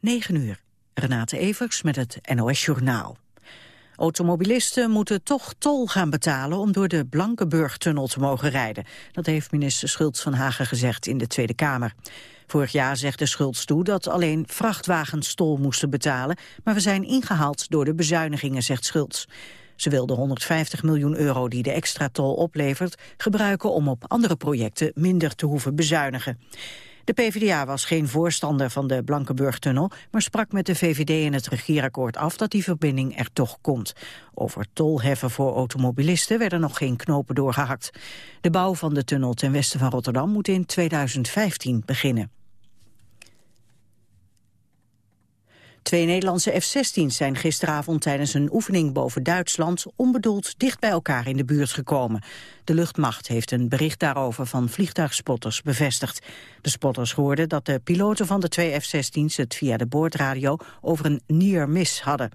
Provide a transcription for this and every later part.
9 uur. Renate Evers met het NOS Journaal. Automobilisten moeten toch tol gaan betalen om door de Blankenburg-tunnel te mogen rijden. Dat heeft minister Schultz van Hagen gezegd in de Tweede Kamer. Vorig jaar zegde Schultz toe dat alleen vrachtwagens tol moesten betalen, maar we zijn ingehaald door de bezuinigingen, zegt Schultz. Ze wil de 150 miljoen euro die de extra tol oplevert gebruiken om op andere projecten minder te hoeven bezuinigen. De PvdA was geen voorstander van de Blankenburg-tunnel... maar sprak met de VVD in het regeerakkoord af dat die verbinding er toch komt. Over tolheffen voor automobilisten werden nog geen knopen doorgehakt. De bouw van de tunnel ten westen van Rotterdam moet in 2015 beginnen. Twee Nederlandse F-16's zijn gisteravond tijdens een oefening boven Duitsland onbedoeld dicht bij elkaar in de buurt gekomen. De luchtmacht heeft een bericht daarover van vliegtuigspotters bevestigd. De spotters hoorden dat de piloten van de twee F-16's het via de boordradio over een near miss hadden.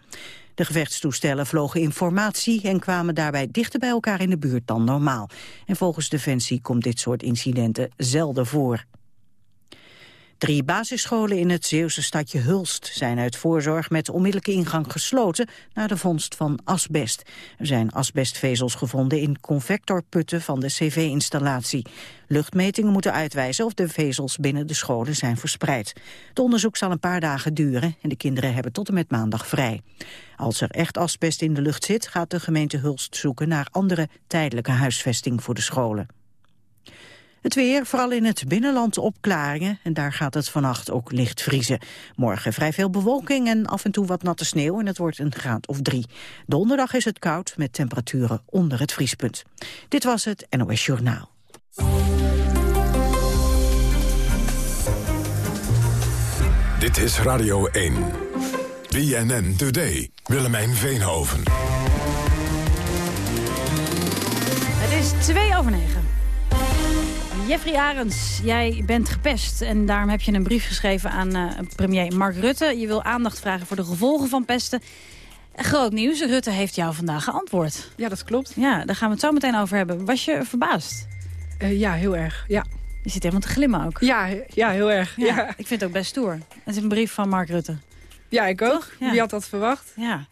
De gevechtstoestellen vlogen informatie en kwamen daarbij dichter bij elkaar in de buurt dan normaal. En volgens Defensie komt dit soort incidenten zelden voor. Drie basisscholen in het Zeeuwse stadje Hulst zijn uit voorzorg met onmiddellijke ingang gesloten na de vondst van asbest. Er zijn asbestvezels gevonden in convectorputten van de cv-installatie. Luchtmetingen moeten uitwijzen of de vezels binnen de scholen zijn verspreid. Het onderzoek zal een paar dagen duren en de kinderen hebben tot en met maandag vrij. Als er echt asbest in de lucht zit, gaat de gemeente Hulst zoeken naar andere tijdelijke huisvesting voor de scholen. Het weer, vooral in het binnenland opklaringen. En daar gaat het vannacht ook licht vriezen. Morgen vrij veel bewolking en af en toe wat natte sneeuw. En het wordt een graad of drie. Donderdag is het koud met temperaturen onder het vriespunt. Dit was het NOS Journaal. Dit is Radio 1. BNN Today. Willemijn Veenhoven. Het is twee over negen. Jeffrey Arends, jij bent gepest en daarom heb je een brief geschreven aan uh, premier Mark Rutte. Je wil aandacht vragen voor de gevolgen van pesten. Groot nieuws, Rutte heeft jou vandaag geantwoord. Ja, dat klopt. Ja, daar gaan we het zo meteen over hebben. Was je verbaasd? Uh, ja, heel erg, ja. Je zit helemaal te glimmen ook. Ja, ja heel erg. Ja, ja. Ik vind het ook best stoer. Het is een brief van Mark Rutte. Ja, ik ook. Wie had dat verwacht? Ja.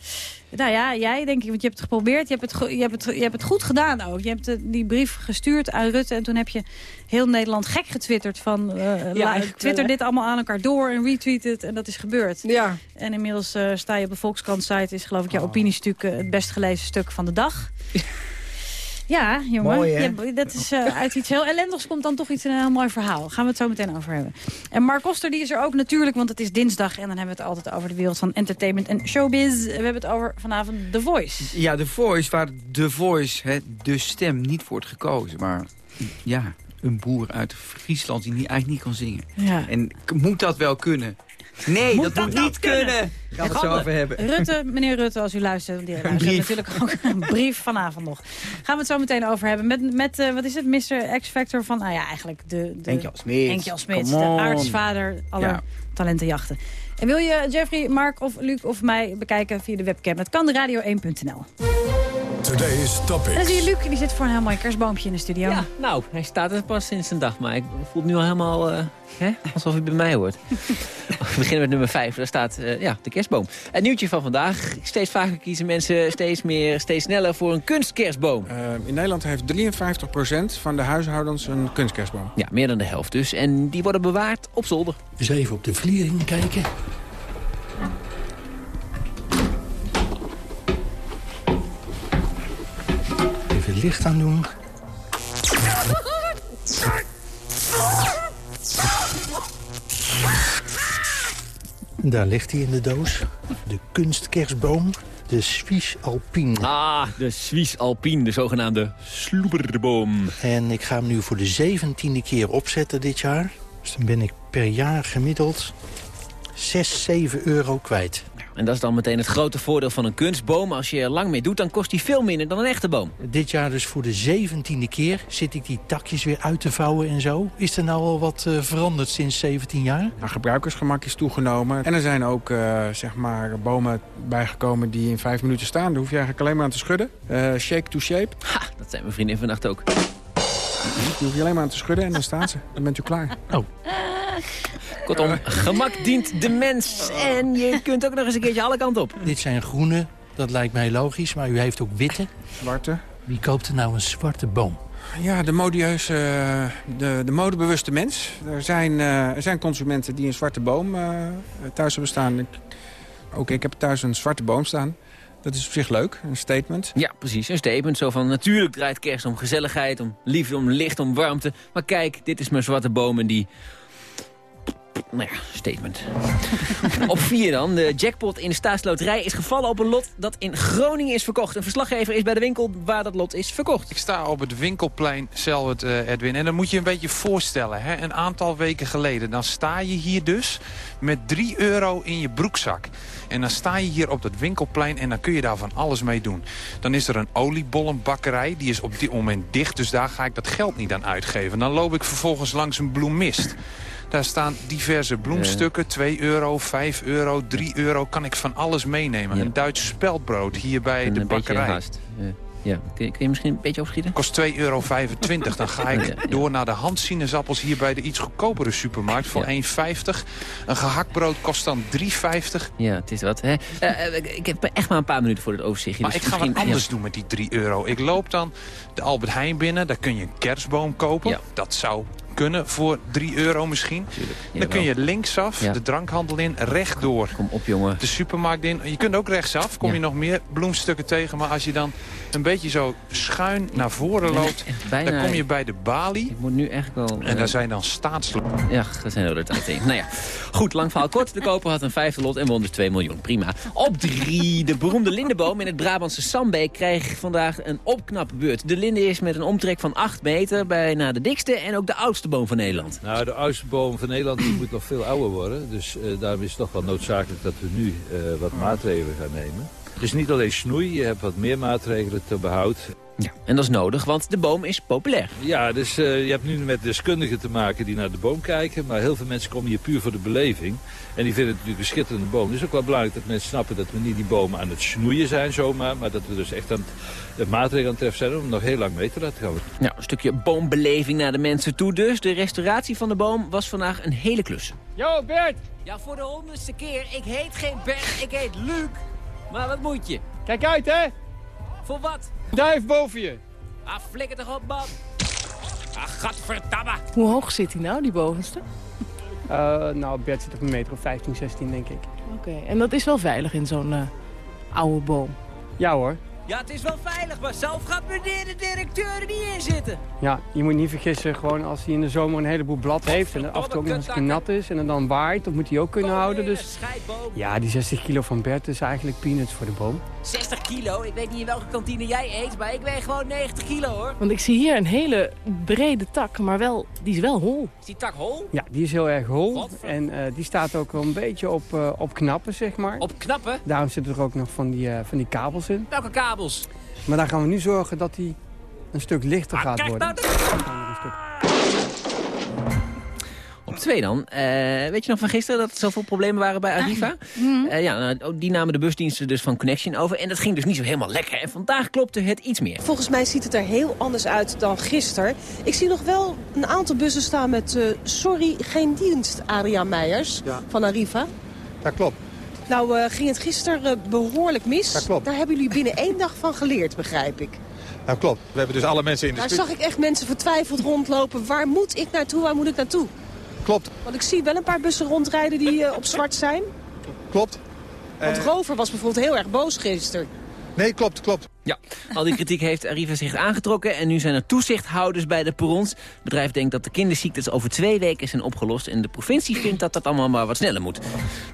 Nou ja, jij denk ik, want je hebt het geprobeerd. Je hebt het, je hebt het, je hebt het goed gedaan ook. Je hebt die brief gestuurd aan Rutte en toen heb je heel Nederland gek getwitterd van... Uh, ja, twitter dit allemaal aan elkaar door en retweet het en dat is gebeurd. Ja. En inmiddels uh, sta je op de Volkskrant-site, is geloof ik jouw oh. opiniestuk het best gelezen stuk van de dag. Ja, jongen. Mooi, ja, dat is uh, uit iets heel ellendigs komt dan toch iets een heel mooi verhaal. Gaan we het zo meteen over hebben. En Mark Koster die is er ook natuurlijk, want het is dinsdag. En dan hebben we het altijd over de wereld van entertainment en showbiz. We hebben het over vanavond The Voice. Ja, The Voice, waar The Voice, hè, de stem, niet wordt gekozen. Maar ja, een boer uit Friesland die niet, eigenlijk niet kan zingen. Ja. En moet dat wel kunnen? Nee, dat, moet niet kunnen. Gaan we het zo over hebben. Rutte, meneer Rutte, als u luistert. Die luistert natuurlijk ook een brief vanavond nog. Gaan we het zo meteen over hebben. Met, met uh, wat is het, Mr. X-Factor van, nou ja, eigenlijk de... de Enkjel Smits. Enkjel Smits, de aartsvader aller ja. talentenjachten. En wil je Jeffrey, Mark of Luc of mij bekijken via de webcam? Dat kan de radio1.nl. Today's topic. En dan zie je Luc, die zit voor een heel mooi kerstboompje in de studio. Ja, nou, hij staat er pas sinds een dag, maar ik voel het nu al helemaal uh, hè, alsof hij bij mij hoort. We beginnen met nummer 5, daar staat uh, ja, de kerstboom. Het nieuwtje van vandaag, steeds vaker kiezen mensen steeds meer, steeds sneller voor een kunstkerstboom. Uh, in Nederland heeft 53% van de huishoudens een kunstkerstboom. Ja, meer dan de helft dus. En die worden bewaard op zolder. Eens even op de vliering kijken. Even licht aan doen. Daar ligt hij in de doos. De kunstkerstboom. De Swiss Alpine. Ah, de Swiss Alpine, de zogenaamde sloeberboom. En ik ga hem nu voor de zeventiende keer opzetten dit jaar. Dus dan ben ik per jaar gemiddeld 6, 7 euro kwijt. En dat is dan meteen het grote voordeel van een kunstboom. Als je er lang mee doet, dan kost die veel minder dan een echte boom. Dit jaar dus voor de zeventiende keer zit ik die takjes weer uit te vouwen en zo. Is er nou al wat uh, veranderd sinds 17 jaar? Nou, gebruikersgemak is toegenomen. En er zijn ook uh, zeg maar bomen bijgekomen die in vijf minuten staan. Daar hoef je eigenlijk alleen maar aan te schudden. Uh, shake to shape. Ha, dat zijn mijn vriendin vannacht ook. Die hoef je alleen maar aan te schudden en dan staan ze. Dan bent u klaar. Oh. Kortom, gemak dient de mens. En je kunt ook nog eens een keertje alle kanten op. Dit zijn groene, dat lijkt mij logisch, maar u heeft ook witte. Zwarte. Wie koopt er nou een zwarte boom? Ja, de modieuze, eh, de, de modebewuste mens. Er zijn, eh, er zijn consumenten die een zwarte boom eh, thuis hebben staan. Ook ik heb thuis een zwarte boom staan. Dat is op zich leuk, een statement. Ja, precies. Een statement. Zo van, natuurlijk draait kerst om gezelligheid, om liefde, om licht, om warmte. Maar kijk, dit is mijn zwarte boom en die nou ja, statement. op vier dan. De jackpot in de staatsloterij is gevallen op een lot dat in Groningen is verkocht. Een verslaggever is bij de winkel waar dat lot is verkocht. Ik sta op het winkelplein Selwert, uh, Edwin. En dan moet je een beetje voorstellen. Hè? Een aantal weken geleden. Dan sta je hier dus met 3 euro in je broekzak. En dan sta je hier op dat winkelplein en dan kun je daar van alles mee doen. Dan is er een oliebollenbakkerij. Die is op dit moment dicht, dus daar ga ik dat geld niet aan uitgeven. Dan loop ik vervolgens langs een bloemist. Daar staan diverse bloemstukken, 2 euro, 5 euro, 3 euro. Kan ik van alles meenemen. Een Duits speldbrood hier bij de bakkerij. Ja, kun je, kun je, misschien een beetje opschieten? Kost 2,25 euro. Dan ga ik door naar de handsinaasappels hier bij de iets goedkopere supermarkt voor 1,50. Een gehaktbrood kost dan 3,50. Ja, het is wat. Hè? Uh, ik heb echt maar een paar minuten voor dit overzicht. Maar dus ik ga wat anders doen met die 3 euro. Ik loop dan de Albert Heijn binnen. Daar kun je een kerstboom kopen. Dat zou kunnen voor 3 euro misschien. dan kun je linksaf de drankhandel in, rechtdoor. Kom op, jongen. De supermarkt in. Je kunt ook rechtsaf, kom je nog meer bloemstukken tegen. Maar als je dan een beetje zo schuin naar voren loopt... dan kom je bij de balie. Ik moet nu echt wel... En daar zijn dan staatsloten. Ja, dat zijn er tijd in. nou ja, goed, lang verhaal kort. De koper had een vijfde lot en won dus 2 miljoen. Prima. Op drie. De beroemde lindenboom in het Brabantse Sambeek krijgt vandaag een opknapbeurt. De linde is met een omtrek van 8 meter bijna de dikste en ook de oudste oudste boom van Nederland? Nou, de oudste boom van Nederland die moet nog veel ouder worden. Dus uh, daarom is het toch wel noodzakelijk dat we nu uh, wat maatregelen gaan nemen. Dus niet alleen snoei, je hebt wat meer maatregelen te behoud. Ja, en dat is nodig, want de boom is populair. Ja, dus uh, je hebt nu met deskundigen te maken die naar de boom kijken. Maar heel veel mensen komen hier puur voor de beleving. En die vinden het natuurlijk een schitterende boom. Het is ook wel belangrijk dat mensen snappen dat we niet die bomen aan het snoeien zijn zomaar. Maar dat we dus echt aan het maatregelen aan het treffen zijn om nog heel lang mee te laten gaan. Ja, een stukje boombeleving naar de mensen toe dus. De restauratie van de boom was vandaag een hele klus. Yo, Bert! Ja, voor de honderdste keer. Ik heet geen Bert, ik heet Luc. Maar wat moet je? Kijk uit, hè! Voor wat? Duif boven je. Ah, flikker toch op, man. Ah, gadverdamme. Hoe hoog zit hij nou, die bovenste? Uh, nou, Bert zit op een meter of 15, 16, denk ik. Oké, en dat is wel veilig in zo'n uh, oude boom? Ja hoor. Ja, het is wel veilig, maar zelf gaat meneer de directeur er niet in zitten. Ja, je moet niet vergissen, gewoon als hij in de zomer een heleboel blad heeft... en af en toe ook nog eens nat is en het dan waait, dat moet hij ook kunnen houden. Dus ja, die 60 kilo van Bert is eigenlijk peanuts voor de boom. 60 kilo? Ik weet niet in welke kantine jij eet, maar ik weeg gewoon 90 kilo, hoor. Want ik zie hier een hele brede tak, maar wel, die is wel hol. Is die tak hol? Ja, die is heel erg hol. En uh, die staat ook wel een beetje op, uh, op knappen, zeg maar. Op knappen? Daarom zitten er ook nog van die, uh, van die kabels in. Welke kabels? Maar daar gaan we nu zorgen dat die een stuk lichter ah, gaat worden. Op twee dan. Uh, weet je nog van gisteren dat er zoveel problemen waren bij Arriva? Mm. Uh, ja, nou, die namen de busdiensten dus van Connection over. En dat ging dus niet zo helemaal lekker. En vandaag klopte het iets meer. Volgens mij ziet het er heel anders uit dan gisteren. Ik zie nog wel een aantal bussen staan met... Uh, sorry, geen dienst, Adriaan Meijers ja. van Arriva. Dat klopt. Nou uh, ging het gisteren uh, behoorlijk mis. Dat klopt. Daar hebben jullie binnen één dag van geleerd, begrijp ik. Nou klopt. We hebben dus alle mensen in de Daar zag ik echt mensen vertwijfeld rondlopen. Waar moet ik naartoe, waar moet ik naartoe? Klopt. Want ik zie wel een paar bussen rondrijden die uh, op zwart zijn. Klopt. Want Rover was bijvoorbeeld heel erg boos gisteren. Nee, klopt, klopt. Ja, al die kritiek heeft Arriva zich aangetrokken en nu zijn er toezichthouders bij de perrons. Het bedrijf denkt dat de kinderziektes over twee weken zijn opgelost en de provincie vindt dat dat allemaal maar wat sneller moet.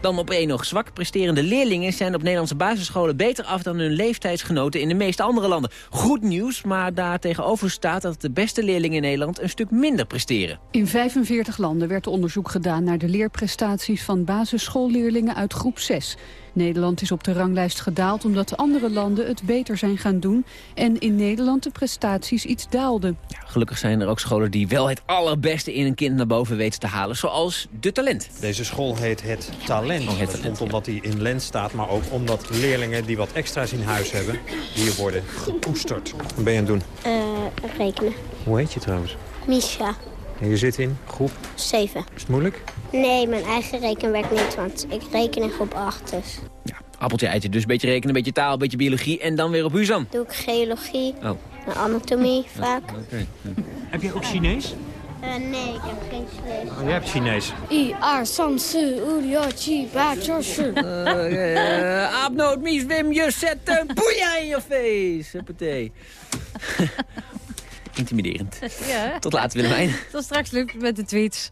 Dan op één nog zwak presterende leerlingen zijn op Nederlandse basisscholen beter af dan hun leeftijdsgenoten in de meeste andere landen. Goed nieuws, maar daar tegenover staat dat de beste leerlingen in Nederland een stuk minder presteren. In 45 landen werd onderzoek gedaan naar de leerprestaties van basisschoolleerlingen uit groep 6. Nederland is op de ranglijst gedaald omdat andere landen het beter zijn gaan doen en in Nederland de prestaties iets daalden. Ja, gelukkig zijn er ook scholen die wel het allerbeste in een kind naar boven weten te halen, zoals De Talent. Deze school heet Het Talent. Oh, het dat komt omdat hij in Lens staat, maar ook omdat leerlingen die wat extra's in huis hebben, hier worden gekoesterd. Wat ben je aan het doen? Uh, rekenen. Hoe heet je trouwens? Misha. En je zit in groep? 7. Is het moeilijk? Nee, mijn eigen rekenwerk niet, want ik reken in groep 8 dus. Appeltje, eitje, dus een beetje rekenen, een beetje taal, een beetje biologie en dan weer op Huzan. Doe ik geologie oh. en anatomie oh, vaak. Oké. Heb jij ook Chinees? Uh, nee, ik heb geen Chinees. Oh, jij hebt Chinees. I, a, san, su, u, chi, ba, cho, shu. Eh, eh, Aapnoot, mies, wim, je zet een boeia in je face. Huppatee. Intimiderend. Ja. Tot later, Willemijn. Tot straks, Luc, met de tweets.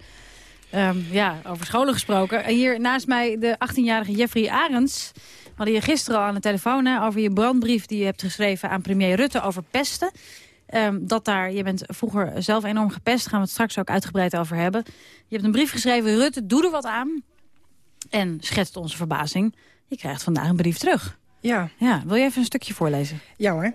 Ehm, ja, over scholen gesproken. En hier naast mij de 18-jarige Jeffrey Arends. We hadden je gisteren al aan de telefoon hè, over je brandbrief... die je hebt geschreven aan premier Rutte over pesten. Ehm, dat daar, je bent vroeger zelf enorm gepest. Daar gaan we het straks ook uitgebreid over hebben. Je hebt een brief geschreven, Rutte, doe er wat aan. En schetst onze verbazing. Je krijgt vandaag een brief terug. Ja. Ja, wil je even een stukje voorlezen? Ja hoor.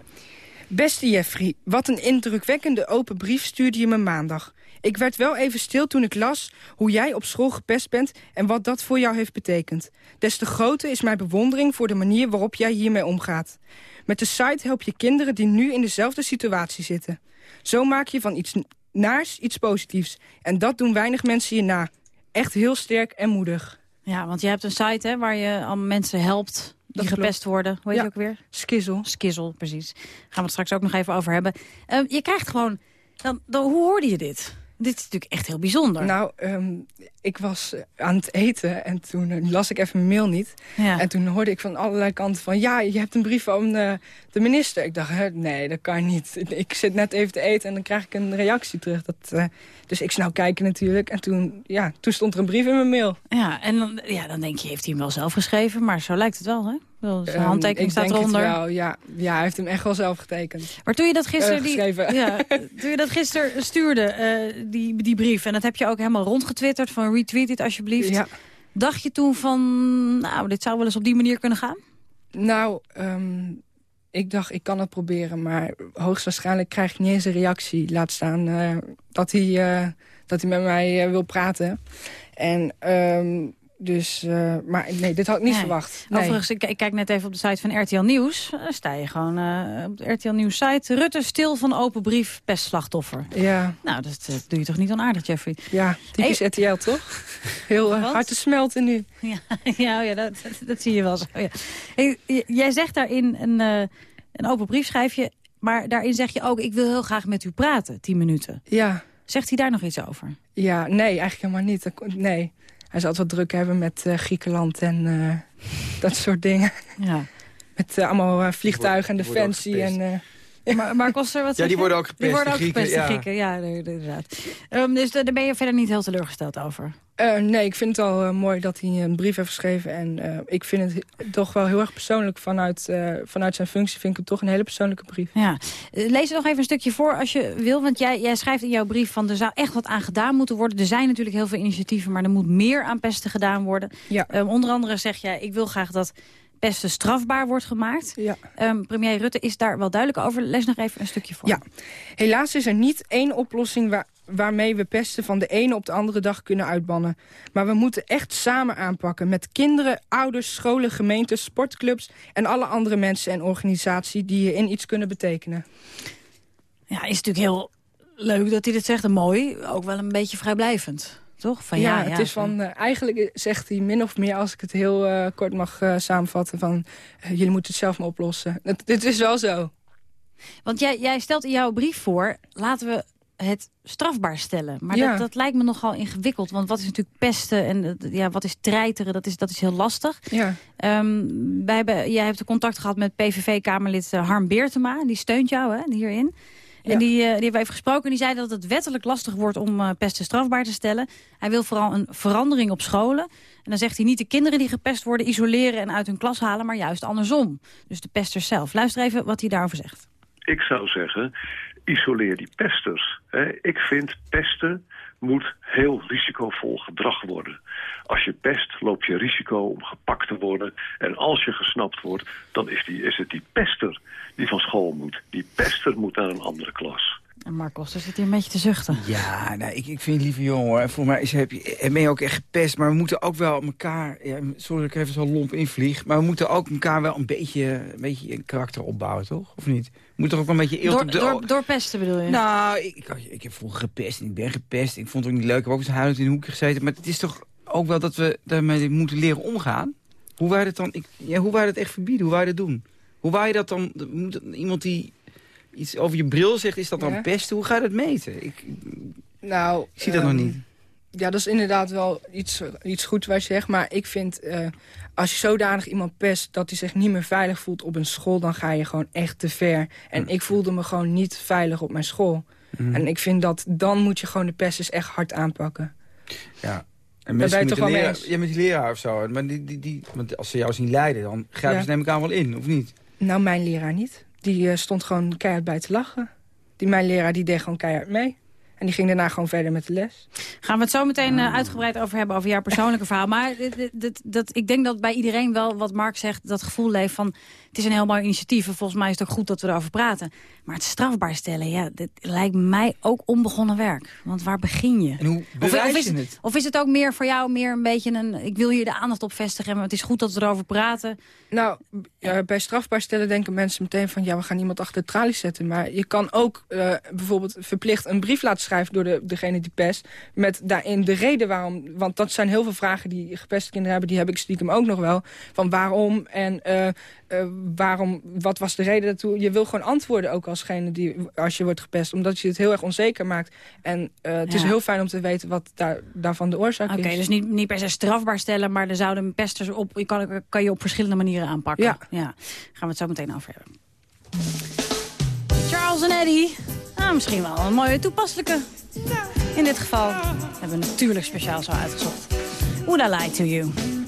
Beste Jeffrey, wat een indrukwekkende open brief stuurde je me maandag. Ik werd wel even stil toen ik las hoe jij op school gepest bent... en wat dat voor jou heeft betekend. Des te groter is mijn bewondering voor de manier waarop jij hiermee omgaat. Met de site help je kinderen die nu in dezelfde situatie zitten. Zo maak je van iets naars iets positiefs. En dat doen weinig mensen je na. Echt heel sterk en moedig. Ja, want je hebt een site hè, waar je al mensen helpt die gepest worden. Hoe heet Ja. je ook weer? Skizzle. Skizzle, precies. Gaan we het straks ook nog even over hebben. Eh, je krijgt gewoon... Dan, dan, hoe hoorde je dit? Dit is natuurlijk echt heel bijzonder. Nou, ehm, ik was eh, aan het eten en toen eh, las ik even mijn mail niet. Ja. En toen hoorde ik van allerlei kanten van... ja, je hebt een brief van eh, de minister. Ik dacht, hè, nee, dat kan niet. Ik zit net even te eten en dan krijg ik een reactie terug. Dat, dus ik snel kijken natuurlijk. En toen, ja, toen stond er een brief in mijn mail. Ja, en dan, ja, dan denk je, heeft hij hem wel zelf geschreven? Maar zo lijkt het wel, hè? Wel, Zijn Ehm, handtekening staat eronder. wel, ja. ja, hij heeft hem echt wel zelf getekend. Maar toen je dat gisteren, Eh, die, ja, toen je dat gisteren stuurde, eh, die, die brief... en dat heb je ook helemaal rondgetwitterd van retweet dit alsjeblieft. Ja. Dacht je toen van, nou, dit zou wel eens op die manier kunnen gaan? Nou, ehm, ik dacht, ik kan het proberen. Maar hoogstwaarschijnlijk krijg ik niet eens een reactie. Laat staan eh, dat, hij, dat hij met mij wil praten. En ehm, dus, eh, maar nee, dit had ik niet Nee. verwacht. Nee. Overigens, ik, ik kijk net even op de site van RTL Nieuws. Daar sta je gewoon eh, op de RTL Nieuws site. Rutte stil van open brief, pestslachtoffer. Ja. Nou, dat, eh, doe je toch niet onaardig, Jeffrey? Ja, typisch RTL, toch? Heel eh, hard te smelten nu. Ja, ja, oh ja dat, dat, dat zie je wel zo. Ja. Hey, jij zegt daarin een, eh, een open brief schrijf je... maar daarin zeg je ook, ik wil heel graag met u praten, tien minuten. Ja. Zegt hij daar nog iets over? Ja, nee, eigenlijk helemaal niet. Nee. Hij zal het wat druk hebben met eh, Griekenland en eh, dat soort dingen. Ja. Met eh, allemaal vliegtuigen en defensie. En, eh, Maar, maar Koster, wat Ja, die worden ook gepest, Die worden de ook gepest, ja. Grieken. Inderdaad. Ehm, dus daar ben je verder niet heel teleurgesteld over? Eh, nee, ik vind het al eh, mooi dat hij een brief heeft geschreven. En eh, ik vind het toch wel heel erg persoonlijk vanuit, eh, vanuit zijn functie. Vind ik het toch een hele persoonlijke brief. Ja. Lees er nog even een stukje voor als je wil. Want jij, jij schrijft in jouw brief van er zou echt wat aan gedaan moeten worden. Er zijn natuurlijk heel veel initiatieven, maar er moet meer aan pesten gedaan worden. Ja. Ehm, onder andere zeg jij, ik wil graag dat pesten strafbaar wordt gemaakt. Ja. Ehm, premier Rutte is daar wel duidelijk over. Lees nog even een stukje voor. Ja, helaas is er niet één oplossing waar, waarmee we pesten van de ene op de andere dag kunnen uitbannen. Maar we moeten echt samen aanpakken met kinderen, ouders, scholen, gemeentes, sportclubs en alle andere mensen en organisaties die hierin iets kunnen betekenen. Ja, is natuurlijk heel leuk dat hij dit zegt. En mooi, ook wel een beetje vrijblijvend. Toch? Van, ja, ja, het is van, eh, eigenlijk zegt hij min of meer, als ik het heel eh, kort mag eh, samenvatten, van jullie moeten het zelf maar oplossen. Het, het is wel zo. Want jij, jij stelt in jouw brief voor, laten we het strafbaar stellen. Maar Ja. dat, dat lijkt me nogal ingewikkeld. Want wat is natuurlijk pesten en ja, wat is treiteren, dat is, dat is heel lastig. Ja. Ehm, wij hebben, jij hebt contact gehad met PVV-Kamerlid Harm Beertema. Die steunt jou hè, hierin. En die, eh, die hebben we even gesproken. En die zei dat het wettelijk lastig wordt om eh, pesten strafbaar te stellen. Hij wil vooral een verandering op scholen. En dan zegt hij niet de kinderen die gepest worden isoleren en uit hun klas halen, maar juist andersom. Dus de pesters zelf. Luister even wat hij daarover zegt. Ik zou zeggen, isoleer die pesters. Hè. Ik vind pesten moet heel risicovol gedrag worden. Als je pest, loop je risico om gepakt te worden. En als je gesnapt wordt, dan is, die, is het die pester die van school moet. Die pester moet naar een andere klas. En Marcos, zit hier een beetje te zuchten. Ja, nou, ik, ik vind het liever jong hoor. Voor mij is, heb je, ben je ook echt gepest. Maar we moeten ook wel elkaar... Ja, sorry dat ik even zo lomp invlieg. Maar we moeten ook elkaar wel een beetje, een beetje een karakter opbouwen, toch? Of niet? We moeten toch ook wel een beetje... Door, op de, door, door pesten bedoel je? Nou, ik, ik, ik heb vroeger gepest en ik ben gepest. Ik vond het ook niet leuk. Ik heb ook eens huilend in een hoekje gezeten. Maar het is toch ook wel dat we daarmee moeten leren omgaan? Hoe wij dat dan... Ik, ja, hoe wij dat echt verbieden? Hoe wij dat doen? Hoe wij dat dan... Moet, iemand die iets over je bril zegt, is dat dan Ja. pesten? Hoe ga je dat meten? Ik, Nou, ik zie dat nog ehm, niet. Ja, dat is inderdaad wel iets, iets goed wat je zegt. Maar ik vind, eh, als je zodanig iemand pest... dat hij zich niet meer veilig voelt op een school... dan ga je gewoon echt te ver. En ik voelde me gewoon niet veilig op mijn school. Mhm. En ik vind dat dan moet je gewoon de pest eens echt hard aanpakken. Ja. En mensen je met, toch de mee leraar, ja, met die leraar of zo. Maar die, die, die, want als ze jou zien lijden, dan grijpen Ja. ze neem ik aan wel in, of niet? Nou, mijn leraar niet. Die eh, stond gewoon keihard bij te lachen. Die, mijn leraar die deed gewoon keihard mee. En die ging daarna gewoon verder met de les. Gaan we het zo meteen eh, uitgebreid over hebben, over jouw persoonlijke verhaal. Maar dit- dit- dit- dat, ik denk dat bij iedereen wel, wat Mark zegt, dat gevoel leeft van... het is een heel mooi initiatief en volgens mij is het ook goed dat we erover praten. Maar het strafbaar stellen, ja, dit lijkt mij ook onbegonnen werk. Want waar begin je? En hoe Of, bewijs of, is, je het? of is het ook meer voor jou meer een beetje een... ik wil hier de aandacht op vestigen, maar het is goed dat we erover praten. Nou, ja, bij strafbaar stellen denken mensen meteen van... ja, we gaan iemand achter de tralies zetten. Maar je kan ook eh, bijvoorbeeld verplicht een brief laten schrijven... door de, degene die pest, met daarin de reden waarom... want dat zijn heel veel vragen die gepeste kinderen hebben... die heb ik stiekem ook nog wel. Van waarom en eh, eh, waarom, wat was de reden daartoe? Je wil gewoon antwoorden ook alsgene die, als je wordt gepest... omdat je het heel erg onzeker maakt. En eh, het is heel fijn om te weten wat daar, daarvan de oorzaak Oké, is. dus niet, niet per se strafbaar stellen, maar er zouden pesters op... Je kan, kan je op verschillende manieren aanpakken. Ja. Gaan we het zo meteen over hebben. Charles en Eddie. Nou, misschien wel een mooie toepasselijke. In dit geval hebben we natuurlijk speciaal zo uitgezocht. Would I lie to you?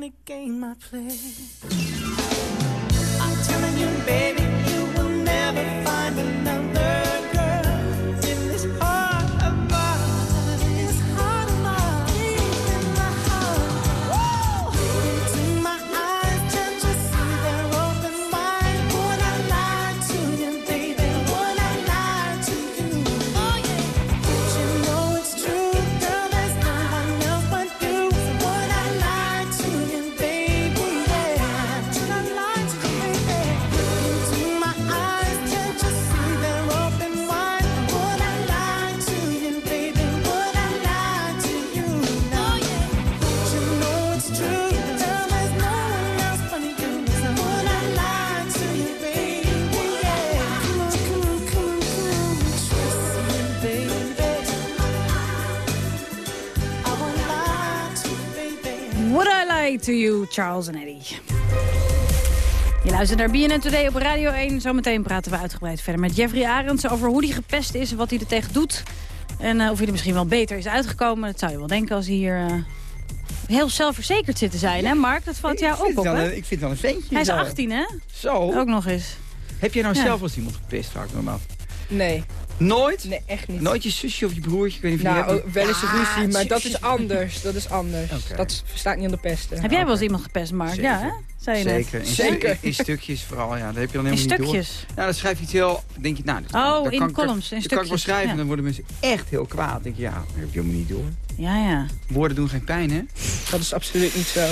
Kind of game I play. I'm telling you, baby, Charles en Eddie. Je luistert naar BNN Today op Radio 1. Zometeen praten we uitgebreid verder met Jeffrey Arends... over hoe hij gepest is en wat hij er tegen doet. En eh, of hij er misschien wel beter is uitgekomen. Dat zou je wel denken als hij hier... eh, heel zelfverzekerd zit te zijn, hè Mark? Dat valt jou ook op, hè? Ik vind het wel een ventje. Hij is zo. 18, hè? Zo. Ook nog eens. Heb jij nou Ja. zelf eens iemand gepest, maar af. Nee. Nooit? Nee, echt niet. Nooit je zusje of je broertje? Ik weet niet of je die Nou, hebt. oh, wel eens een Ah, ruzie, maar dat is anders. Dat is anders. Dat staat niet onder pesten. Heb jij wel eens iemand gepest, Mark? Zeker. Ja, hè? Zei je net. Zeker. In, Zeker. stu- in stukjes vooral, ja. Dat heb je dan In helemaal niet door. stukjes? Nou, dan schrijf je iets heel... denk je, nou... dat- Oh, dat in kan ik- columns, in Dat kan ik wel stukjes, schrijven ja. en dan worden mensen echt heel kwaad. Dan denk je, ja, dat heb je helemaal niet door. Ja, ja. Woorden doen geen pijn, hè? Dat is absoluut niet zo.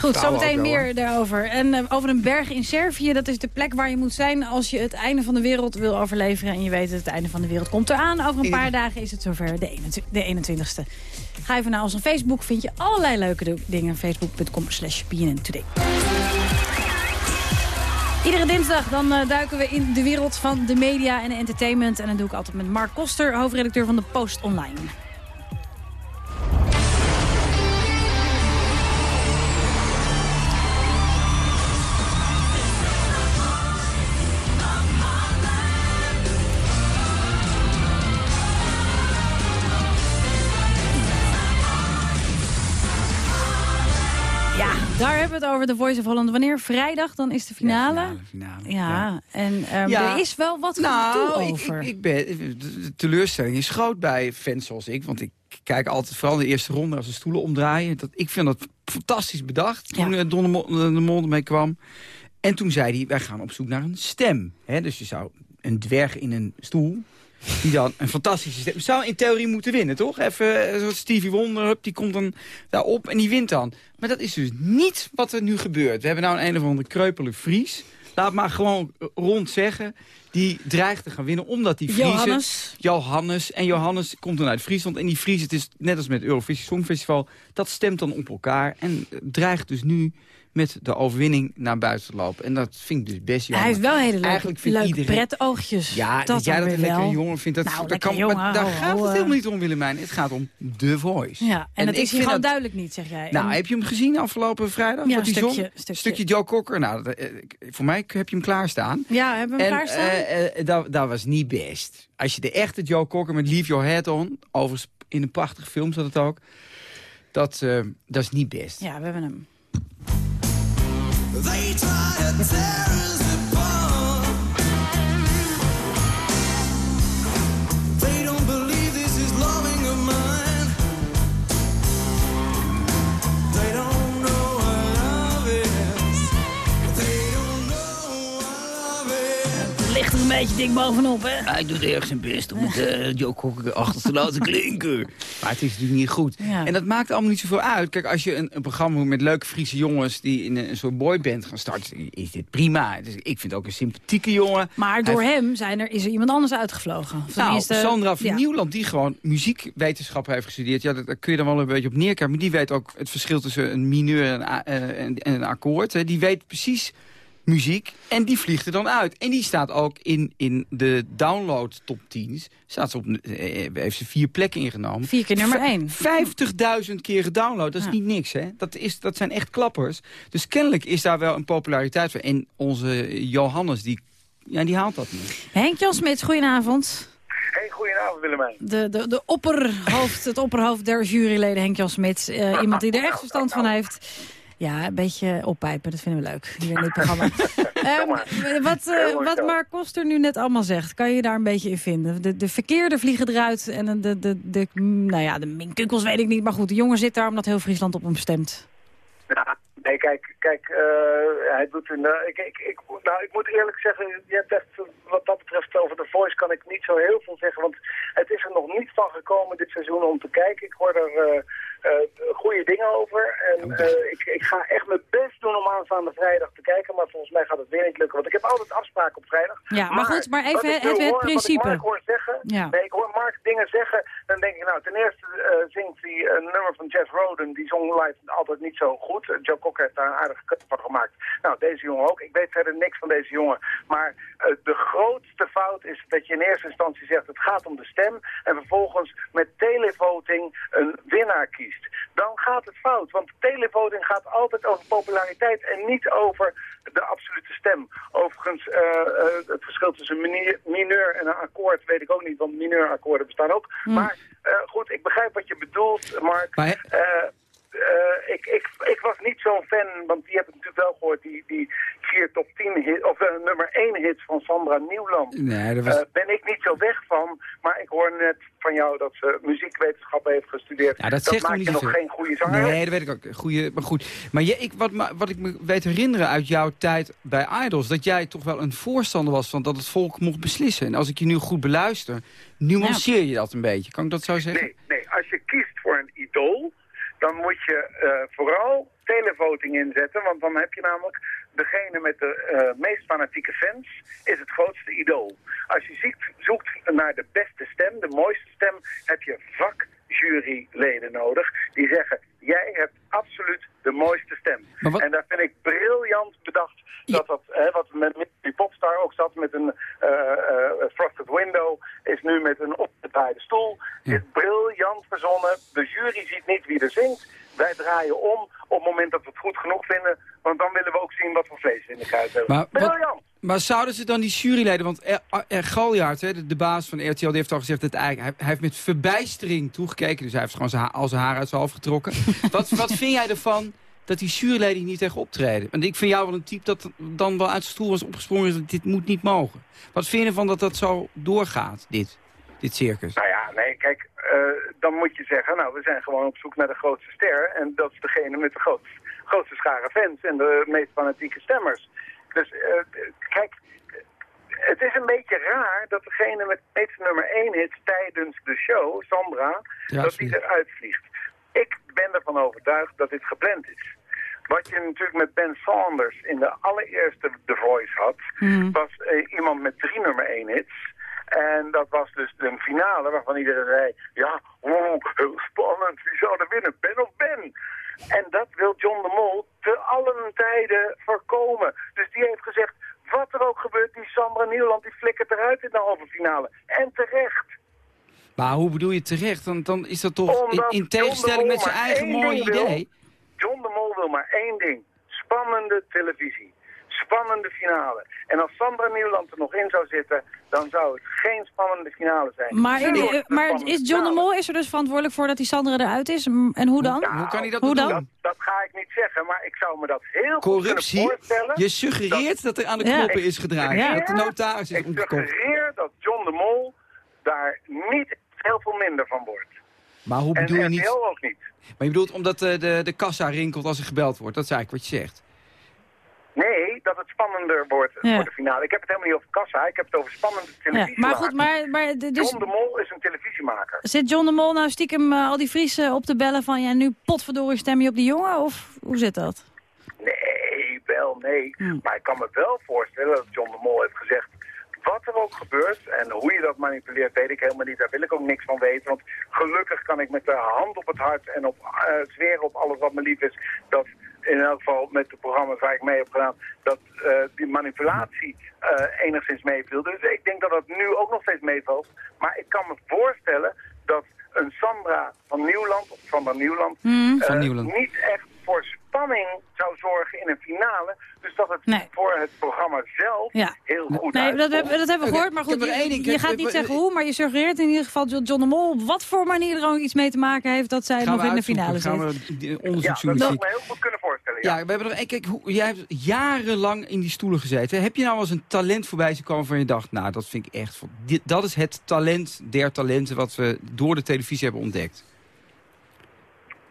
Goed, zometeen meer daarover. En eh, over een berg in Servië, dat is de plek waar je moet zijn... als je het einde van de wereld wil overleveren. En je weet dat het einde van de wereld komt eraan. Over een paar dagen is het zover, de 21 de 21ste. Ga even naar onze Facebook, vind je allerlei leuke dingen. Facebook.com slash Today. Iedere dinsdag dan eh, duiken we in de wereld van de media en entertainment. En dat doe ik altijd met Mark Koster, hoofdredacteur van de Post Online. Hebben het over, de Voice of Holland. Wanneer? Vrijdag, dan is de finale. Ja, finale, en ehm, Ja. er is wel wat Nou, gedoe ik, over. ik, ik ben, de, teleurstelling is groot bij fans zoals ik. Want ik kijk altijd vooral de eerste ronde als de stoelen omdraaien. Dat, ik vind dat fantastisch bedacht toen eh, Don de Mol- de Mol ermee kwam. En toen zei hij, wij gaan op zoek naar een stem. Hè, dus je zou een dwerg in een stoel... Die dan een fantastische stem... Zou in theorie moeten winnen, toch? Even eh, Stevie Wonder, hup, die komt dan daarop en die wint dan. Maar dat is dus niet wat er nu gebeurt. We hebben nou een, een of andere kreupele Fries. Laat maar gewoon rond zeggen. Die dreigt te gaan winnen, omdat die Friese... Johannes. Johannes. En Johannes komt dan uit Friesland. En die Fries, het is net als met het Eurovisie Songfestival... dat stemt dan op elkaar. En dreigt dus nu met de overwinning naar buiten te lopen. En dat vind ik dus best jammer. Hij heeft wel hele leuke, Eigenlijk vindt leuke iedereen... pretoogjes. Ja, dat, dat jij dat een wel. jongen vindt, dat, Nou, dat lekker kan, jongen, maar daar ho, gaat het eh. helemaal niet om, Willemijn. Het gaat om The Voice. Ja, en, dat is hier gewoon dat- duidelijk niet, zeg jij. Nou, En- heb je hem gezien afgelopen vrijdag? Ja, een stukje, zong? stukje. Joe Cocker. Nou, dat, eh, voor mij heb je hem klaarstaan. ja, hebben we hem En klaarstaan? eh, eh, dat, dat was niet best. Als je de echte Joe Cocker met Leave Your Head On... overigens in een prachtige film zat het ook... dat, eh, dat is niet best. Ja, we hebben hem. They try to tear us beetje dik bovenop, hè? Hij doet erg zijn best om het uh, Joe Cocker achter te laten klinken. Maar het is natuurlijk niet goed. Ja. En dat maakt allemaal niet zoveel uit. Kijk, als je een, een programma met leuke Friese jongens... die in een, een soort boyband gaan starten, is dit prima. Dus ik vind ook een sympathieke jongen. Maar door Hij- hem zijn er, is er iemand anders uitgevlogen. Of Nou, tenminste, Sandra van ja. Nieuwland, die gewoon muziekwetenschap heeft gestudeerd. Ja, dat- daar kun je dan wel een beetje op neerkijken. Maar die weet ook het verschil tussen een mineur en, eh, en, en een akkoord. Hè. Die weet precies muziek en die vliegt er dan uit. En die staat ook in, in de download top 10. Staat ze op, eh, heeft ze vier plekken ingenomen. Vier keer nummer één. 50.000 keer gedownload, dat is Ja. niet niks. Hè? Dat, is, dat zijn echt klappers. Dus kennelijk is daar wel een populariteit voor. En onze Johannes, die, ja, die haalt dat niet. Henk Jan Smits, goedenavond. Hey, goedenavond Willemijn. De, de, de opperhoofd, het opperhoofd der juryleden, Henk Jan Smits. Eh, iemand die er echt verstand van heeft. Ja, een beetje oppijpen, dat vinden we leuk hier in dit programma. Ehm, wat, eh, wat Mark Koster nu net allemaal zegt, kan je daar een beetje in vinden? De, de verkeerde vliegen eruit en de, de, de, nou ja, de minkukkels weet ik niet. Maar goed, de jongen zit daar omdat heel Friesland op hem stemt. Ja, nee, kijk, kijk eh, hij doet een... eh, ik, ik, ik, nou, ik moet eerlijk zeggen, je hebt echt, eh, wat dat betreft over The Voice kan ik niet zo heel veel zeggen. Want het is er nog niet van gekomen dit seizoen om te kijken. Ik hoor er eh, eh, goede dingen over. En eh, ik, ik ga echt mijn best doen om aanstaande vrijdag te kijken. Maar volgens mij gaat het weer niet lukken. Want ik heb altijd afspraken op vrijdag. Ja, maar goed, maar even het- het principe. Ik Mark hoor zeggen, Ja. nee, ik hoor Mark dingen zeggen. Dan denk ik, nou, ten eerste eh, zingt hij een nummer van Jeff Roden. Die zong live altijd niet zo goed. Eh, Joe Cocker heeft daar een aardige kut van gemaakt. Nou, deze jongen ook. Ik weet verder niks van deze jongen. Maar eh, de grootste fout is dat je in eerste instantie zegt... het gaat om de stem. En vervolgens met televoting een winnaar kiest. Dan gaat het fout, want televoting gaat altijd over populariteit en niet over de absolute stem. Overigens, eh, eh, het verschil tussen mineur, mineur en een akkoord weet ik ook niet, want mineurakkoorden bestaan ook. Maar eh, goed, ik begrijp wat je bedoelt, Mark. Maar Eh, ik, ik, ik was niet zo'n fan, want die heb ik natuurlijk wel gehoord, die, die vier top 10 hit, of eh, nummer 1 hits van Sandra Nieuwland. Nee, dat was... Eh, ben ik niet zo weg van, maar ik hoor net van jou dat ze muziekwetenschappen heeft gestudeerd. Ja, dat zegt maakt niet je nog geen goede zanger. Nee, dat weet ik ook. Goeie, maar goed. Maar je, ik, wat, wat ik me weet herinneren uit jouw tijd bij Idols... dat jij toch wel een voorstander was van dat het volk mocht beslissen. En als ik je nu goed beluister, nuanceer je dat een beetje. Kan ik dat zo zeggen? Nee, nee, als je kiest voor een idool, dan moet je eh, vooral televoting inzetten, want dan heb je namelijk degene met de eh, meest fanatieke fans is het grootste idool. Als je zoekt naar de beste stem, de mooiste stem, heb je vakjuryleden nodig die zeggen, jij hebt absoluut de mooiste stem. Wat- En daar vind ik briljant bedacht dat dat, hè, wat met met die popstar ook zat met een eh, frosted window, is nu met een opgedraaide stoel. Is briljant verzonnen. De jury ziet niet wie er zingt. Wij draaien om op het moment dat we het goed genoeg vinden. Want dan willen we ook zien wat voor vlees in de kuit hebben. Maar, briljant! maar zouden ze dan die juryleden... Want er, er Galjaard, hè, de, de baas van RTL, die heeft al gezegd... Dat hij, hij hij heeft met verbijstering toegekeken. Dus hij heeft gewoon zijn al zijn haar uit zijn hoofd getrokken. wat, wat vind jij ervan dat die juryleden hier niet tegen optreden? Want ik vind jou wel een type dat dan wel uit zijn stoel was opgesprongen... dat dit moet niet mogen. Wat vind je ervan dat dat zo doorgaat, dit, dit circus? Nou ja, nee, kijk, eh, dan moet je zeggen, nou, we zijn gewoon op zoek naar de grootste ster. En dat is degene met de grootste, grootste schare fans en de meest fanatieke stemmers. Dus, eh, kijk, het is een beetje raar dat degene met de meeste nummer 1 hits tijdens de show, Sandra, Ja, dat die eruit vliegt. Ik ben ervan overtuigd dat dit gepland is. Wat je natuurlijk met Ben Saunders in de allereerste The Voice had, was eh, iemand met drie nummer 1 hits. En dat was dus een finale waarvan iedereen zei, ja, wow, heel spannend, wie zou er winnen, Ben of Ben? En dat wil John de Mol te allen tijden voorkomen. Dus die heeft gezegd, wat er ook gebeurt, die Sandra Nieuwland die flikkert eruit in de halve finale. En terecht. Maar hoe bedoel je terecht? Dan, dan is dat toch in, tegenstelling met zijn eigen mooie wil. idee? John de Mol wil maar één ding. Spannende televisie. Spannende finale. En als Sandra Nieuwland er nog in zou zitten, dan zou het geen spannende finale zijn. Maar, spannende is John de. Mol is er dus verantwoordelijk voor dat die Sandra eruit is? En hoe dan? Hoe kan hij dat Hoe doen? dan? Dat, dat ga ik niet zeggen, maar ik zou me dat heel goed Corruptie? kunnen voorstellen. Je suggereert dat, er aan de Ja. knoppen is gedraaid. Ja. Dat de notaris is Ik suggereer dat John de Mol daar niet heel veel minder van wordt. Maar hoe En bedoel je niet? ook niet. Maar je bedoelt omdat de, de, de kassa rinkelt als er gebeld wordt. Dat is eigenlijk wat je zegt. Nee, dat het spannender wordt Ja. voor de finale. Ik heb het helemaal niet over kassa, ik heb het over spannende Ja, televisie. maar goed, maar, maar dus John de Mol is een televisiemaker. zit John de Mol nou stiekem eh, al die Friesen op te bellen van... ja, nu potverdorie stem je op die jongen? Of hoe zit dat? Nee, wel nee. Hmm. Maar ik kan me wel voorstellen dat John de Mol heeft gezegd... wat er ook gebeurt en hoe je dat manipuleert, weet ik helemaal niet. Daar wil ik ook niks van weten. Want gelukkig kan ik met de hand op het hart en op eh, zweren op alles wat me lief is... dat in elk geval met de programma's waar ik mee heb gedaan... dat eh, die manipulatie eh, enigszins meeviel. Dus ik denk dat dat nu ook nog steeds meevalt. Maar ik kan me voorstellen dat een Sandra van Nieuwland, of Sandra Nieuwland... Eh, Van Nieuwland. niet echt voor spanning zou zorgen in een finale. Dus dat het Nee. voor het programma zelf Ja. heel goed Nee, dat, hebben- dat hebben we gehoord. Maar goed, je, gaat niet zeggen hoe, maar je suggereert in ieder geval dat John de Mol... op wat voor manier er ook iets mee te maken heeft dat zij Gaan nog in de finale Gaan zit. Ja, dat zou ik me heel goed kunnen voorstellen. Ja. Ja, we hebben er. Kijk, hoe, jij hebt jarenlang in die stoelen gezeten. Heb je nou als een talent voorbij zien komen van je dacht... nou, dat vind ik echt... Dit, dat is het talent der talenten wat we door de televisie hebben ontdekt.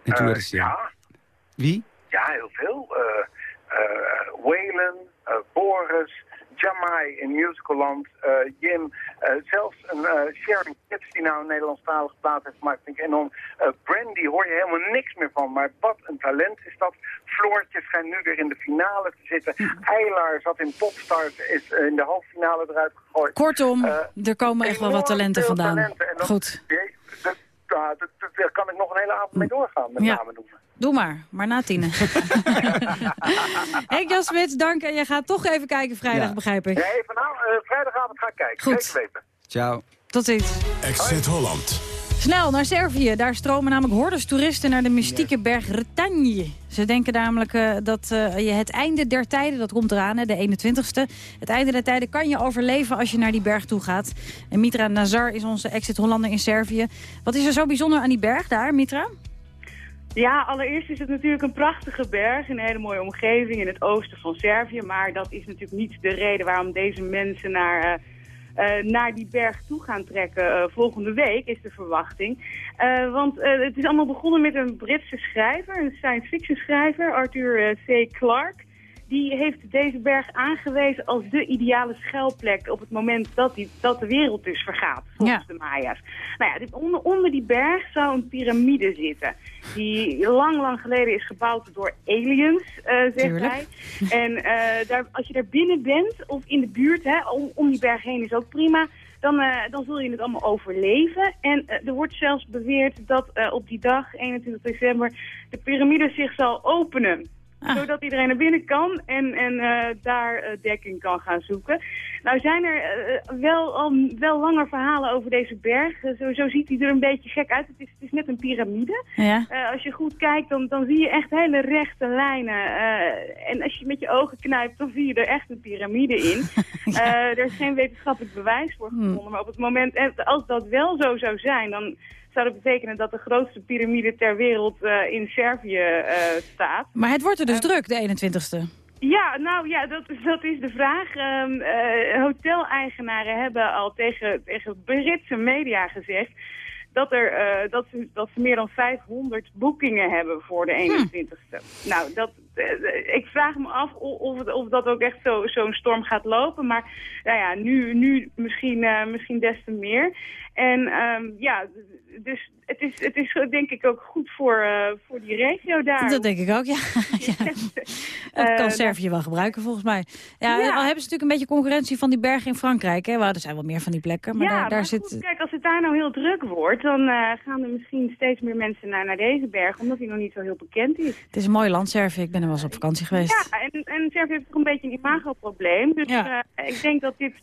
En toen Eh, werd het stil. ja, Wie? Ja, heel veel. Eh eh, Waylon, eh, Boris, Jamai in Musicalland, Jim. zelfs een Sharon Kips die nou een Nederlandstalige plaat heeft gemaakt. Vind ik enorm. Eh, Brandy hoor je helemaal niks meer van. Maar wat een talent is dat. Floortje schijnt nu weer in de finale te zitten. Eilar zat in Popstars, is in de halve finale eruit gegooid. Kortom, er komen echt wel wat talenten vandaan. dan- Goed, Daar kan ik nog een hele avond mee doorgaan, met name noemen. Doe maar. Maar na tienen. Henk Jan Smits, dank. En jij gaat toch even kijken vrijdag, Ja. begrijp ik. Nee, vanavond, eh, vrijdagavond ga ik kijken. Goed. Weten. Ciao. Tot ziens. Exit Holland. Snel naar Servië. Daar stromen namelijk hordes toeristen naar de mystieke berg Retagne. Ze denken namelijk eh, dat eh, je het einde der tijden, dat komt eraan, hè, de 21ste. Het einde der tijden kan je overleven als je naar die berg toe gaat. En Mitra Nazar is onze exit-Hollander in Servië. Wat is er zo bijzonder aan die berg daar, Mitra? Ja, allereerst is het natuurlijk een prachtige berg een hele mooie omgeving in het oosten van Servië. Maar dat is natuurlijk niet de reden waarom deze mensen naar, eh, eh, naar die berg toe gaan trekken. Eh, volgende week is de verwachting. Want het is allemaal begonnen met een Britse schrijver, een science fiction schrijver, Arthur C. Clarke. Die heeft deze berg aangewezen als de ideale schuilplek op het moment dat, die, dat de wereld dus vergaat, volgens de Maya's. Nou ja, dit, onder, onder die berg zou een piramide zitten. Die lang, lang geleden is gebouwd door aliens, eh, zegt Tuurlijk. hij. En eh, daar, als je daar binnen bent, of in de buurt, hè, om, om die berg heen is ook prima... Dan, eh, dan zul je het allemaal overleven. En er wordt zelfs beweerd dat op die dag, 21 december, de piramide zich zal openen. Zodat iedereen naar binnen kan en, en eh, daar eh, dekking kan gaan zoeken. Nou zijn er eh, wel, al, wel langer verhalen over deze berg. Sowieso ziet hij er een beetje gek uit. Het is, het is net een piramide. Ja. Als je goed kijkt, dan, dan zie je echt hele rechte lijnen. En als je met je ogen knijpt, dan zie je er echt een piramide in. Er is geen wetenschappelijk bewijs voor gevonden. Maar op het moment, en als dat wel zo zou zijn, dan zou dat betekenen dat de grootste piramide ter wereld eh, in Servië eh, staat. Maar het wordt er dus druk, de 21ste. Ja, nou ja, dat, is- dat is de vraag. Ehm eh, hoteleigenaren hebben al tegen, tegen Britse media gezegd dat, er, eh, dat, ze, dat ze meer dan 500 boekingen hebben voor de 21ste. Nou, dat, eh, ik vraag me af of, of, het- of dat ook echt zo- zo'n storm gaat lopen. Maar nou ja, nu, nu misschien, eh, misschien des te meer. En ehm, ja, dus het is, het is denk ik ook goed voor, eh, voor die regio daar. Dat denk ik ook, ja. ja. Dat kan Servië wel gebruiken, volgens mij. Ja, Eh, ja. Al hebben ze natuurlijk een beetje concurrentie van die bergen in Frankrijk. Hè? Waar er zijn wel meer van die plekken. Maar ja, daar, daar maar zit... goed, kijk, als het daar nou heel druk wordt, dan eh, gaan er misschien steeds meer mensen naar, naar deze berg, omdat hij nog niet zo heel bekend is. Het is een mooi land, Servië. Ik ben er wel eens op vakantie geweest. Ja, en, en Servië heeft toch een beetje een imagoprobleem. Dus eh, ik denk dat dit...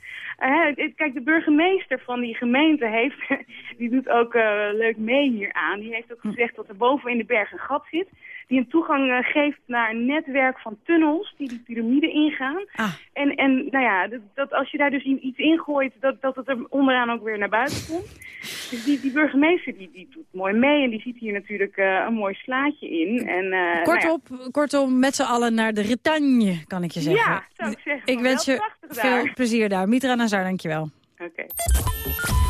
kijk, de burgemeester van die gemeente heeft... die doet ook eh, leuk mee hieraan. Die heeft ook gezegd dat er boven in de berg een gat zit... die een toegang eh, geeft naar een netwerk van tunnels... die die piramide ingaan. En, en nou ja, dat, dat als je daar dus iets ingooit... Dat, dat het er onderaan ook weer naar buiten komt. Dus die, die burgemeester die, die doet mooi mee... en die ziet hier natuurlijk eh, een mooi slaatje in. En, eh, nou ja, Kortom, met z'n allen naar de Retagne, kan ik je zeggen. Ja, zou ik zeggen. Ik wens je veel daar. plezier daar. Mitra Nazar, dankjewel. Oké.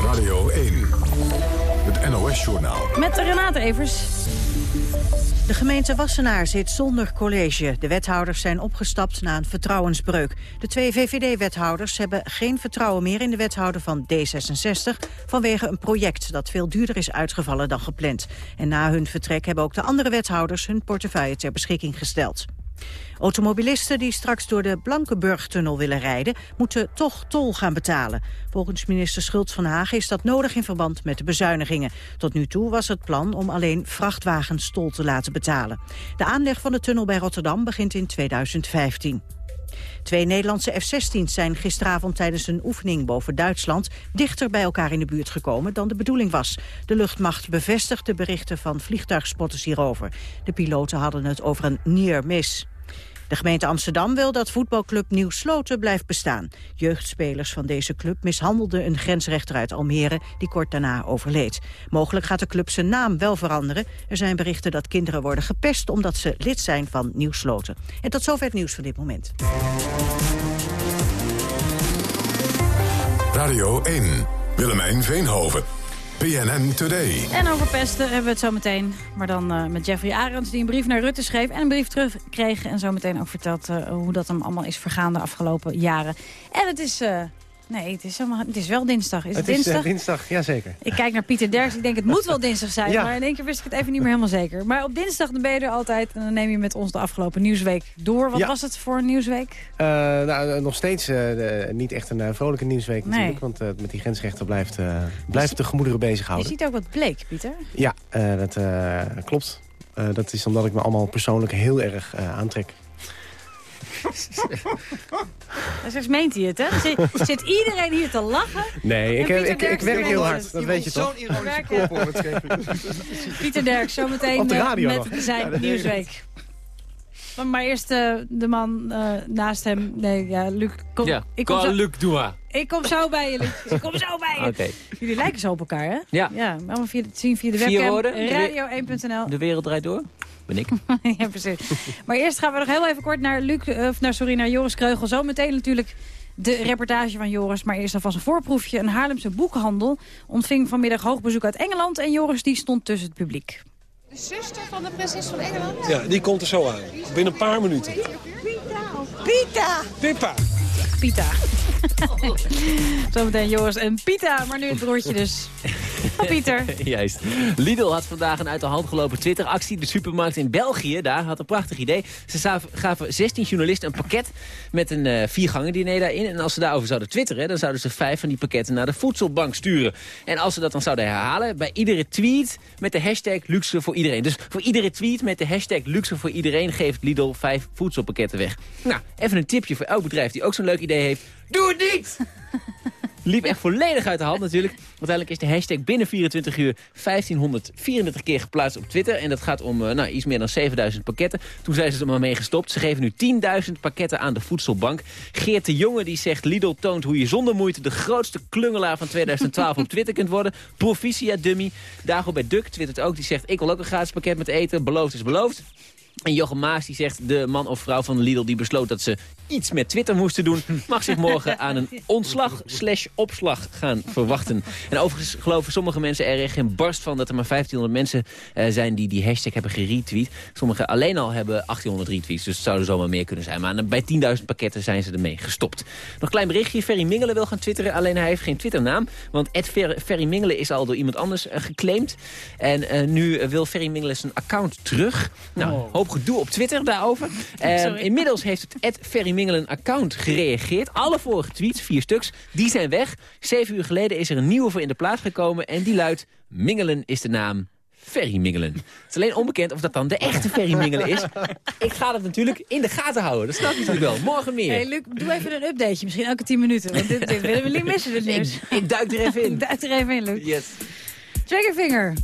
Radio 1. Het NOS-journaal. Met Renate Evers. De gemeente Wassenaar zit zonder college. De wethouders zijn opgestapt na een vertrouwensbreuk. De twee VVD-wethouders hebben geen vertrouwen meer in de wethouder van D66... vanwege een project dat veel duurder is uitgevallen dan gepland. En na hun vertrek hebben ook de andere wethouders hun portefeuille ter beschikking gesteld. Automobilisten die straks door de Blankenburg-tunnel willen rijden... moeten toch tol gaan betalen. Volgens minister Schultz van Hagen is dat nodig in verband met de bezuinigingen. Tot nu toe was het plan om alleen vrachtwagens tol te laten betalen. De aanleg van de tunnel bij Rotterdam begint in 2015. Twee Nederlandse F-16's zijn gisteravond tijdens een oefening boven Duitsland dichter bij elkaar in de buurt gekomen dan de bedoeling was. De luchtmacht bevestigt de berichten van vliegtuigspotters hierover. De piloten hadden het over een near miss. De gemeente Amsterdam wil dat voetbalclub Nieuw Sloten blijft bestaan. Jeugdspelers van deze club mishandelden een grensrechter uit Almere... die kort daarna overleed. Mogelijk gaat de club zijn naam wel veranderen. Er zijn berichten dat kinderen worden gepest... omdat ze lid zijn van Nieuw Sloten. En tot zover het nieuws van dit moment. Radio 1. Willemijn Veenhoven. PNN Today. En over pesten hebben we het zo meteen. Maar dan eh, met Jeffrey Arends die een brief naar Rutte schreef... en een brief terugkreeg. En zo meteen ook vertelt eh, hoe dat hem allemaal is vergaan de afgelopen jaren. En het is... eh, nee, het is, helemaal, het is wel dinsdag. Is het, het is dinsdag? eh, dinsdag, jazeker. Ik kijk naar Pieter Derks. Ik denk het moet wel dinsdag zijn. Ja. Maar in één keer wist ik het even niet meer helemaal zeker. Maar op dinsdag dan ben je er altijd. En dan neem je met ons de afgelopen nieuwsweek door. Wat Ja. was het voor een nieuwsweek? Eh, nou, eh, nog steeds eh, niet echt een eh, vrolijke nieuwsweek Nee. natuurlijk. Want eh, met die grensrechter blijft, eh, blijft de gemoederen Je bezighouden. ziet ook wat bleek, Pieter. Ja, eh, dat eh, klopt. Eh, dat is omdat ik me allemaal persoonlijk heel erg eh, Straks meent hij het, hè? Zit, zit iedereen hier te lachen. Nee, ik, heb- Pieter ik, werk heel het. hard. Dat weet je toch? Pieter Derks, zometeen Op de eh, radio met nog. zijn Ja, dat weet ik. Nieuwsweek. Maar- Maar eerst eh, de man eh, naast hem. Nee, ja, Luc. Kom, Ja, ik, kom zo, Luc, maar. ik kom zo bij je, Luc. Ik kom zo bij je. Jullie lijken zo op elkaar, hè? Ja. Ja, allemaal via, zien via de Vier webcam. woorden? Radio1.nl. De wereld draait door. Ben ik. ja, precies. Maar eerst gaan we nog heel even kort naar, Luc, eh, of naar, sorry, naar Joris Kreugel. Zometeen natuurlijk de reportage van Joris. Maar eerst alvast een voorproefje. Een Haarlemse boekhandel ontving vanmiddag hoog bezoek uit Engeland. En Joris die stond tussen het publiek. De zuster van de prinses van Engeland? Ja, die komt er zo aan. Binnen een paar minuten. Pita! Pippa! Pita. Zometeen Joris en Pita, maar nu het broertje dus. Van Pieter. Juist. Lidl had vandaag een uit de hand gelopen Twitter-actie. De supermarkt in België, daar had een prachtig idee. Ze gaven 16 journalisten een pakket met een eh viergangen diner daarin. En als ze daarover zouden twitteren, dan zouden ze vijf van die pakketten naar de voedselbank sturen. En als ze dat dan zouden herhalen, bij iedere tweet met de hashtag luxe voor iedereen. Dus voor iedere tweet met de hashtag luxe voor iedereen geeft Lidl vijf voedselpakketten weg. Nou, even een tipje voor elk bedrijf die ook zo'n leuk idee heeft. Doe het niet! Liep echt volledig uit de hand natuurlijk. Uiteindelijk is de hashtag binnen 24 uur 1534 keer geplaatst op Twitter. En dat gaat om eh, nou, iets meer dan 7000 pakketten. Toen zijn ze er maar mee gestopt. Ze geven nu 10.000 pakketten aan de voedselbank. Geert de Jonge die zegt Lidl toont hoe je zonder moeite de grootste klungelaar van 2012 op Twitter kunt worden. Proficiat dummy. Dagobert Duck twittert ook. Die zegt ik wil ook een gratis pakket met eten. Beloofd is beloofd. En Jochem Maas die zegt, de man of vrouw van Lidl die besloot dat ze iets met Twitter moesten doen... mag zich morgen aan een ontslag slash opslag gaan verwachten. En overigens geloven sommige mensen er echt geen barst van... dat er maar 1500 mensen eh, zijn die die hashtag hebben geretweet. Sommigen alleen al hebben 1800 retweets, dus het zouden zomaar meer kunnen zijn. Maar bij 10.000 pakketten zijn ze ermee gestopt. Nog een klein berichtje, Ferry Mingelen wil gaan twitteren... alleen hij heeft geen Twitternaam, want Ed Fer Ferry Mingelen is al door iemand anders eh, geclaimd. En eh, nu wil Ferry Mingelen zijn account terug. Nou, Oh. Hoop gedoe op Twitter daarover. Eh, Sorry. inmiddels heeft het Ed Ferry Mingelen account gereageerd. Alle vorige tweets, vier stuks, die zijn weg. Zeven uur geleden is er een nieuwe voor in de plaats gekomen. En die luidt, Mingelen is de naam Ferry Mingelen. Het is alleen onbekend of dat dan de echte Ferry Mingelen is. Ik ga dat natuurlijk in de gaten houden. Dat snap je natuurlijk wel. Morgen meer. Hey Luc, doe even een updateje. Misschien elke 10 minuten. Want dit, dit willen we niet missen, nieuws. Ik, ik duik er even in. Ik duik er even in, Luc. Yes. Triggerfinger.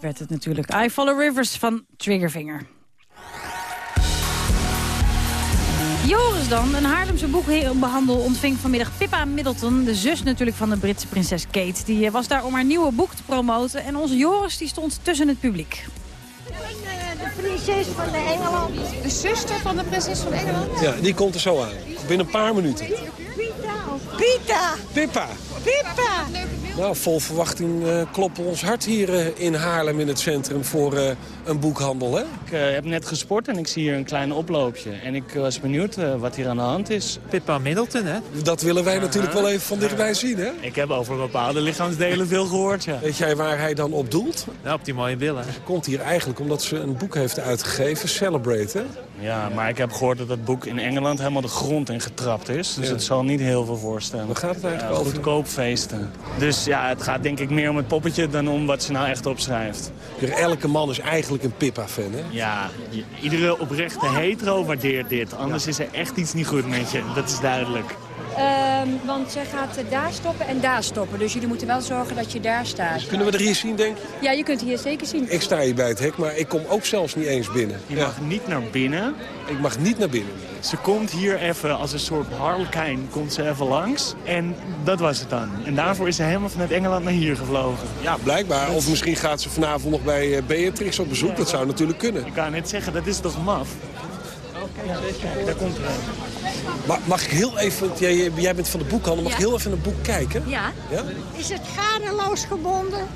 Werd het natuurlijk. I Follow Rivers van Triggerfinger. Joris dan, een Haarlemse boekbehandel ontving vanmiddag Pippa Middleton... de zus natuurlijk van de Britse prinses Kate. Die eh, was daar om haar nieuwe boek te promoten. En onze Joris die stond tussen het publiek. De prinses van de Engeland. De zuster van de prinses van Engeland? Ja, die komt er zo aan. Binnen een paar minuten. Pita! Pippa. Pippa! Nou, vol verwachting eh, kloppen ons hart hier eh, in Haarlem in het centrum voor eh, een boekhandel, hè? Ik eh, heb net gesport en ik zie hier een klein oploopje. En ik was benieuwd eh, wat hier aan de hand is. Pippa Middleton, hè? Dat willen wij natuurlijk wel even van dichtbij zien, hè? Ik heb over bepaalde lichaamsdelen veel gehoord, ja. Weet jij waar hij dan op doelt? Ja, op die mooie billen. Ze komt hier eigenlijk omdat ze een boek heeft uitgegeven, Celebrate, hè? Ja, maar ik heb gehoord dat dat boek in Engeland helemaal de grond in getrapt is. Dus Ja. het zal niet heel veel voorstellen. Waar gaat het eigenlijk Ja, over? Goedkoop feesten. Dus ja, het gaat denk ik meer om het poppetje dan om wat ze nou echt opschrijft. Elke man is eigenlijk een Pippa-fan, hè? Ja, iedere oprechte hetero waardeert dit. Anders is er echt iets niet goed met je. Dat is duidelijk. Ehm, want zij gaat daar stoppen en daar stoppen. Dus jullie moeten wel zorgen dat je daar staat. Kunnen we er hier zien, denk je? Ja, je kunt hier zeker zien. Ik sta hier bij het hek, maar ik kom ook zelfs niet eens binnen. Je mag niet naar binnen. Ik mag niet naar binnen. Ze komt hier even als een soort harlekijn, komt ze even langs. En dat was het dan. En daarvoor is ze helemaal vanuit Engeland naar hier gevlogen. Ja, blijkbaar. Of misschien gaat ze vanavond nog bij eh, Beatrix op bezoek. Dat zou natuurlijk kunnen. Ik kan net zeggen, dat is toch maf? Kijk, daar komt er een. Ma- mag ik heel even, want jij, jij bent van de boekhandel, mag ik Ja. heel even naar het boek kijken? Ja. Ja? Is het gadeloos gebonden?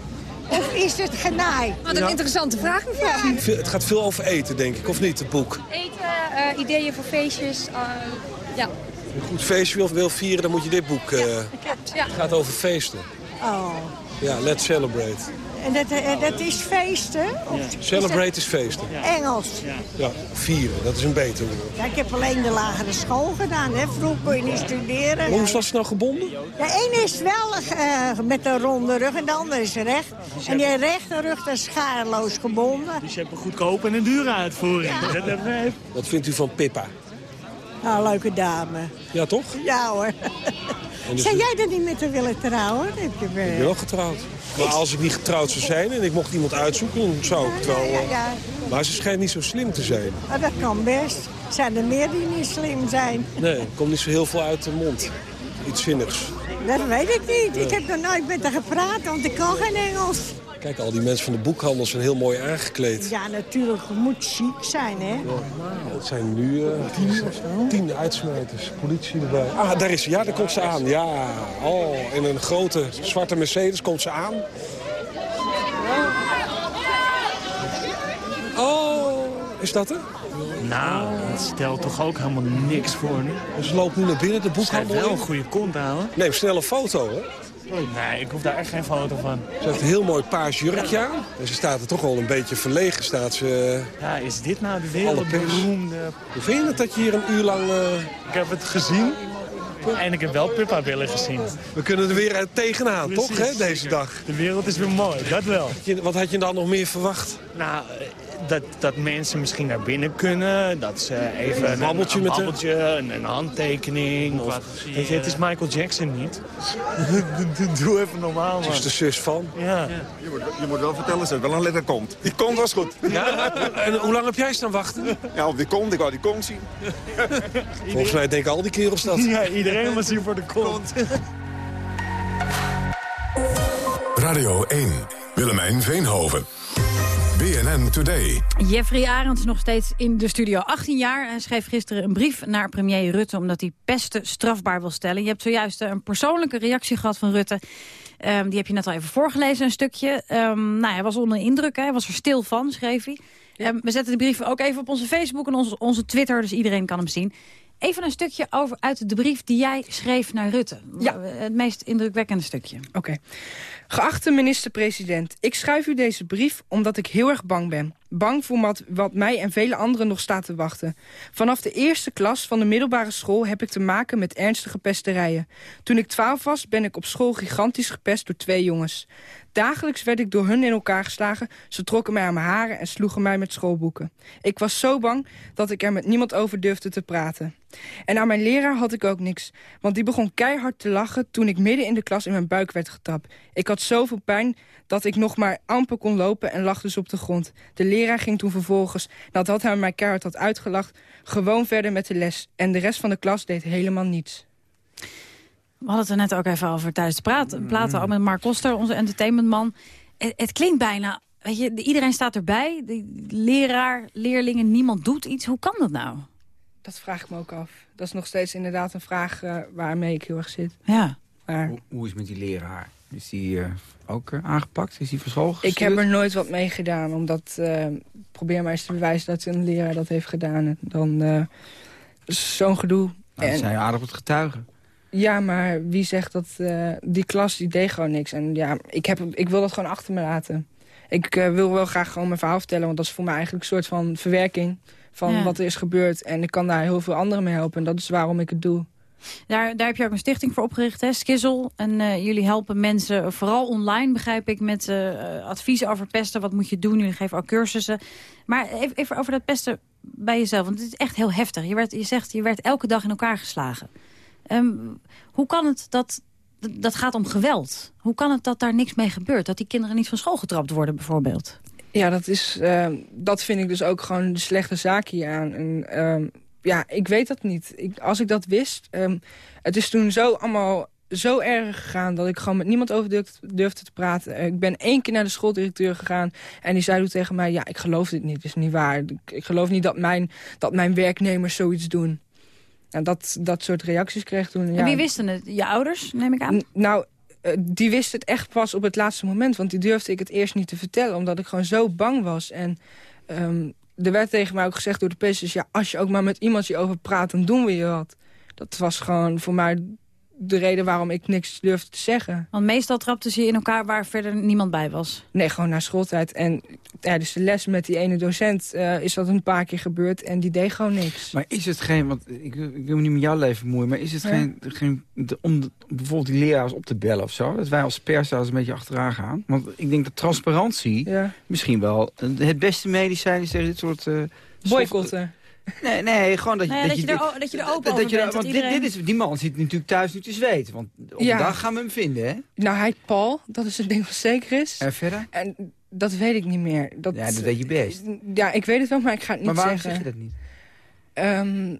Of is het genaaid? Wat een interessante vraag, mevrouw. Het gaat veel over eten, denk ik, of niet, het boek? Eten, eh, ideeën voor feestjes. eh, ja. Als je een goed feestje wil, wil vieren, dan moet je dit boek... eh, ja. Het gaat over feesten. Oh. Ja, let's celebrate. En dat, eh, dat is feesten? Of is Celebrate is feesten. het Engels? Ja, vieren, dat is een beter woord. Ja, ik heb alleen de lagere school gedaan. Hè. Vroeger kon je niet studeren. Hoe is dat ze nou gebonden? De ene is wel eh, met een ronde rug en de andere is recht. En die rechte rug is schaarloos gebonden. Dus je hebt een goedkope en een dure uitvoering. Dat. Wat vindt u van Pippa? Nou, leuke dame. Ja, toch? Ja hoor. dus Zou jij dan niet met haar willen trouwen? Heb je Ik ben wel getrouwd. Maar als ik niet getrouwd zou zijn en ik mocht iemand uitzoeken, dan zou ik het wel... Ja, eh, ja. Maar ze schijnt niet zo slim te zijn. Maar dat kan best. Zijn er meer die niet slim zijn? Nee, er komt niet zo heel veel uit de mond. Iets zinnigs. Dat weet ik niet. Nee. Ik heb nog nooit met haar gepraat, want ik kan geen Engels. Kijk, al die mensen van de boekhandel zijn heel mooi aangekleed. Ja, natuurlijk. Het moet chic zijn, hè? Het zijn nu eh, tien uitsmijters. Politie erbij. Ah, daar is ze. Ja, daar komt ze aan. Ja. Oh, in een grote zwarte Mercedes komt ze aan. Oh, is dat er? Nou, dat stelt toch ook helemaal niks voor nu. Ze loopt nu naar binnen, de boekhandel wel in. een goede kont houden. Neem snel een foto, hè? Nee, ik hoef daar echt geen foto van. Ze heeft een heel mooi paars jurkje aan. En ze staat er toch wel een beetje verlegen. Staat ze... Ja, is dit nou de wereldberoemde... Hoe vind je het dat je hier een uur lang... eh, Ik heb het gezien. En ik heb wel Pippa willen gezien. We kunnen er weer eh, tegenaan, toch, hè, deze dag? De wereld is weer mooi, dat wel. Wat had je dan nog meer verwacht? Nou, eh, dat, dat mensen misschien naar binnen kunnen. Dat ze even Een babbeltje een, babbeltje, een, een handtekening. Of, weet je, het is Michael Jackson niet. Doe even normaal, man. Het is de zus van. Ja. Je moet, je moet wel vertellen, ze wel een letter komt. Die komt was goed. Ja? En hoe lang heb jij staan wachten? Ja, op die komt, ik wou die komt zien. Volgens mij denken al die kerels dat. Ja, iedereen was hier voor de kont. Radio 1. Willemijn Veenhoven. BNN Today. Jeffrey Arends nog steeds in de studio. 18 jaar. Hij schreef gisteren een brief naar premier Rutte... omdat hij pesten strafbaar wil stellen. Je hebt zojuist eh, een persoonlijke reactie gehad van Rutte. Ehm, die heb je net al even voorgelezen, een stukje. Ehm, nou, hij was onder indruk, hè. hij was er stil van, schreef hij. Ehm, we zetten de brief ook even op onze Facebook en onze, onze Twitter... dus iedereen kan hem zien. Even een stukje over, uit de brief die jij schreef naar Rutte. Ja. Het meest indrukwekkende stukje. Oké. Geachte minister-president, ik schrijf u deze brief omdat ik heel erg bang ben. Bang voor wat, mij en vele anderen nog staat te wachten. Vanaf de eerste klas van de middelbare school heb ik te maken met ernstige pesterijen. Toen ik twaalf was, ben ik op school gigantisch gepest door twee jongens. Dagelijks werd ik door hun in elkaar geslagen. Ze trokken mij aan mijn haren en sloegen mij met schoolboeken. Ik was zo bang dat ik er met niemand over durfde te praten. En aan mijn leraar had ik ook niks. Want die begon keihard te lachen toen ik midden in de klas in mijn buik werd getrapt. Ik had zoveel pijn dat ik nog maar amper kon lopen en lag dus op de grond. De leraar ging toen vervolgens, nadat hij mij keihard had uitgelacht... gewoon verder met de les. En de rest van de klas deed helemaal niets. We hadden het er net ook even over tijdens de praat, praten ook met Mark Koster, onze entertainmentman. Het, het klinkt bijna, weet je, iedereen staat erbij. De leraar, leerlingen, niemand doet iets. Hoe kan dat nou? Dat vraag ik me ook af. Dat is nog steeds inderdaad een vraag eh, waarmee ik heel erg zit. Ja. Maar Hoe, hoe is het met die leraar? Is die eh, ook eh, aangepakt? Is die van school ik heb er nooit wat mee gedaan. Omdat, eh, probeer maar eens te bewijzen dat een leraar dat heeft gedaan. En Dan eh, zo'n gedoe. Nou, dat En- zijn aardig wat getuigen. Ja, maar wie zegt dat eh, die klas die deed gewoon niks. En ja, ik, heb, ik wil dat gewoon achter me laten. Ik eh, wil wel graag gewoon mijn verhaal vertellen. Want dat is voor mij eigenlijk een soort van verwerking van Ja. wat er is gebeurd. En ik kan daar heel veel anderen mee helpen. En dat is waarom ik het doe. Daar, daar heb je ook een stichting voor opgericht, hè, Skizzle. En eh, jullie helpen mensen, vooral online begrijp ik, met eh, adviezen over pesten. Wat moet je doen? Jullie geven ook cursussen. Maar even, even over dat pesten bij jezelf, want het is echt heel heftig. Je, werd, je zegt, je werd elke dag in elkaar geslagen. Ehm, hoe kan het dat, dat gaat om geweld. Hoe kan het dat daar niks mee gebeurt? Dat die kinderen niet van school getrapt worden bijvoorbeeld? Ja, dat, is, eh, dat vind ik dus ook gewoon de slechte zaak hier aan. En, ehm, ja, ik weet dat niet. Ik, als ik dat wist... ehm, het is toen zo allemaal zo erg gegaan... dat ik gewoon met niemand over durfde, durfde te praten. Eh, Ik ben één keer naar de schooldirecteur gegaan... en die zei toen tegen mij... ja, ik geloof dit niet, het is niet waar. Ik, ik geloof niet dat mijn, dat mijn werknemers zoiets doen. En dat, dat soort reacties kreeg toen. En ja. wie wisten het? Je ouders, neem ik aan? N- Nou, eh, die wist het echt pas op het laatste moment. Want die durfde ik het eerst niet te vertellen. Omdat ik gewoon zo bang was. En ehm, er werd tegen mij ook gezegd door de pesters... ja, als je ook maar met iemand je over praat, dan doen we je wat. Dat was gewoon voor mij de reden waarom ik niks durfde te zeggen. Want meestal trapten ze je in elkaar waar verder niemand bij was. Nee, gewoon na schooltijd. En tijdens de les met die ene docent eh, is dat een paar keer gebeurd. En die deed gewoon niks. Maar is het geen, want ik, ik wil me niet met jouw leven moeien... maar is het Ja. geen, geen de- om de- bijvoorbeeld die leraars op te bellen of zo? Dat wij als pers daar eens een beetje achteraan gaan? Want ik denk dat transparantie Ja. misschien wel het beste medicijn is tegen dit soort... eh, soft- Boycotten. Nee, nee, gewoon dat je... Nee, dat je er dat je er open dat je bent, dat Want iedereen- dit, dit is, die man zit natuurlijk thuis nu te zweten. Want op Ja. een dag gaan we hem vinden, hè? Nou, hij heet Paul. Dat is het ding wat zeker is. En verder? En dat weet ik niet meer. Dat, Ja, dat weet je best. Ja, ik weet het wel, maar ik ga het niet Maar waarom zeggen. zeg je dat niet? Ehm,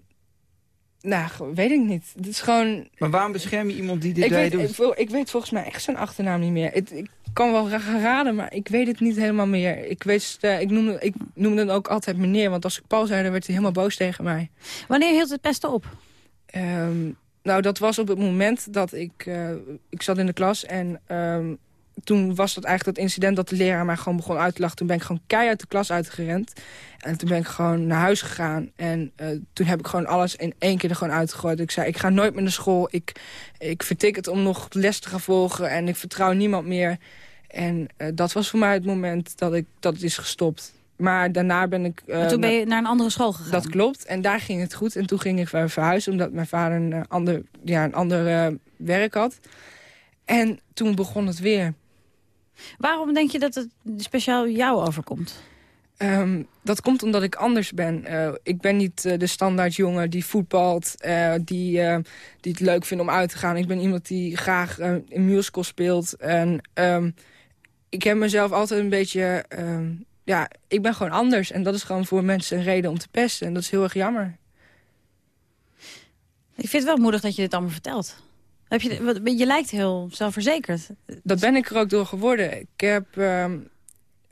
nou, weet ik niet. Het is gewoon... Maar waarom bescherm je iemand die dit Ik weet, doet? ik, weet volgens mij echt zijn achternaam niet meer. Het, ik kan wel gaan raden, maar ik weet het niet helemaal meer. Ik, weet, eh, ik, noemde, ik noemde hem ook altijd meneer, want als ik Paul zei, dan werd hij helemaal boos tegen mij. Wanneer hield het pesten op? Ehm, nou, dat was op het moment dat ik... eh, ik zat in de klas en ehm, toen was dat eigenlijk dat incident... dat de leraar mij gewoon begon uit te lachen. Toen ben ik gewoon keihard de klas uitgerend. En toen ben ik gewoon naar huis gegaan. En eh, toen heb ik gewoon alles in één keer er gewoon uitgegooid. Ik zei, ik ga nooit meer naar school. Ik, ik vertik het om nog les te gaan volgen. En ik vertrouw niemand meer. En eh, dat was voor mij het moment dat, ik, dat het is gestopt. Maar daarna ben ik... En toen ben je naar een andere school gegaan. dat klopt. En daar ging het goed. En toen ging ik ver- verhuizen, omdat mijn vader een ander, ja, een ander werk had. En toen begon het weer. Waarom denk je dat het speciaal jou overkomt? Ehm, dat komt omdat ik anders ben. Eh, ik ben niet eh, de standaard jongen die voetbalt, eh, die, die het leuk vindt om uit te gaan. Ik ben iemand die graag in musical speelt. En ehm, ik heb mezelf altijd een beetje... ehm, ja, ik ben gewoon anders. En dat is gewoon voor mensen een reden om te pesten. En dat is heel erg jammer. Ik vind het wel moedig dat je dit allemaal vertelt. Heb je, je lijkt heel zelfverzekerd. Dat ben ik er ook door geworden. Ik heb, ehm,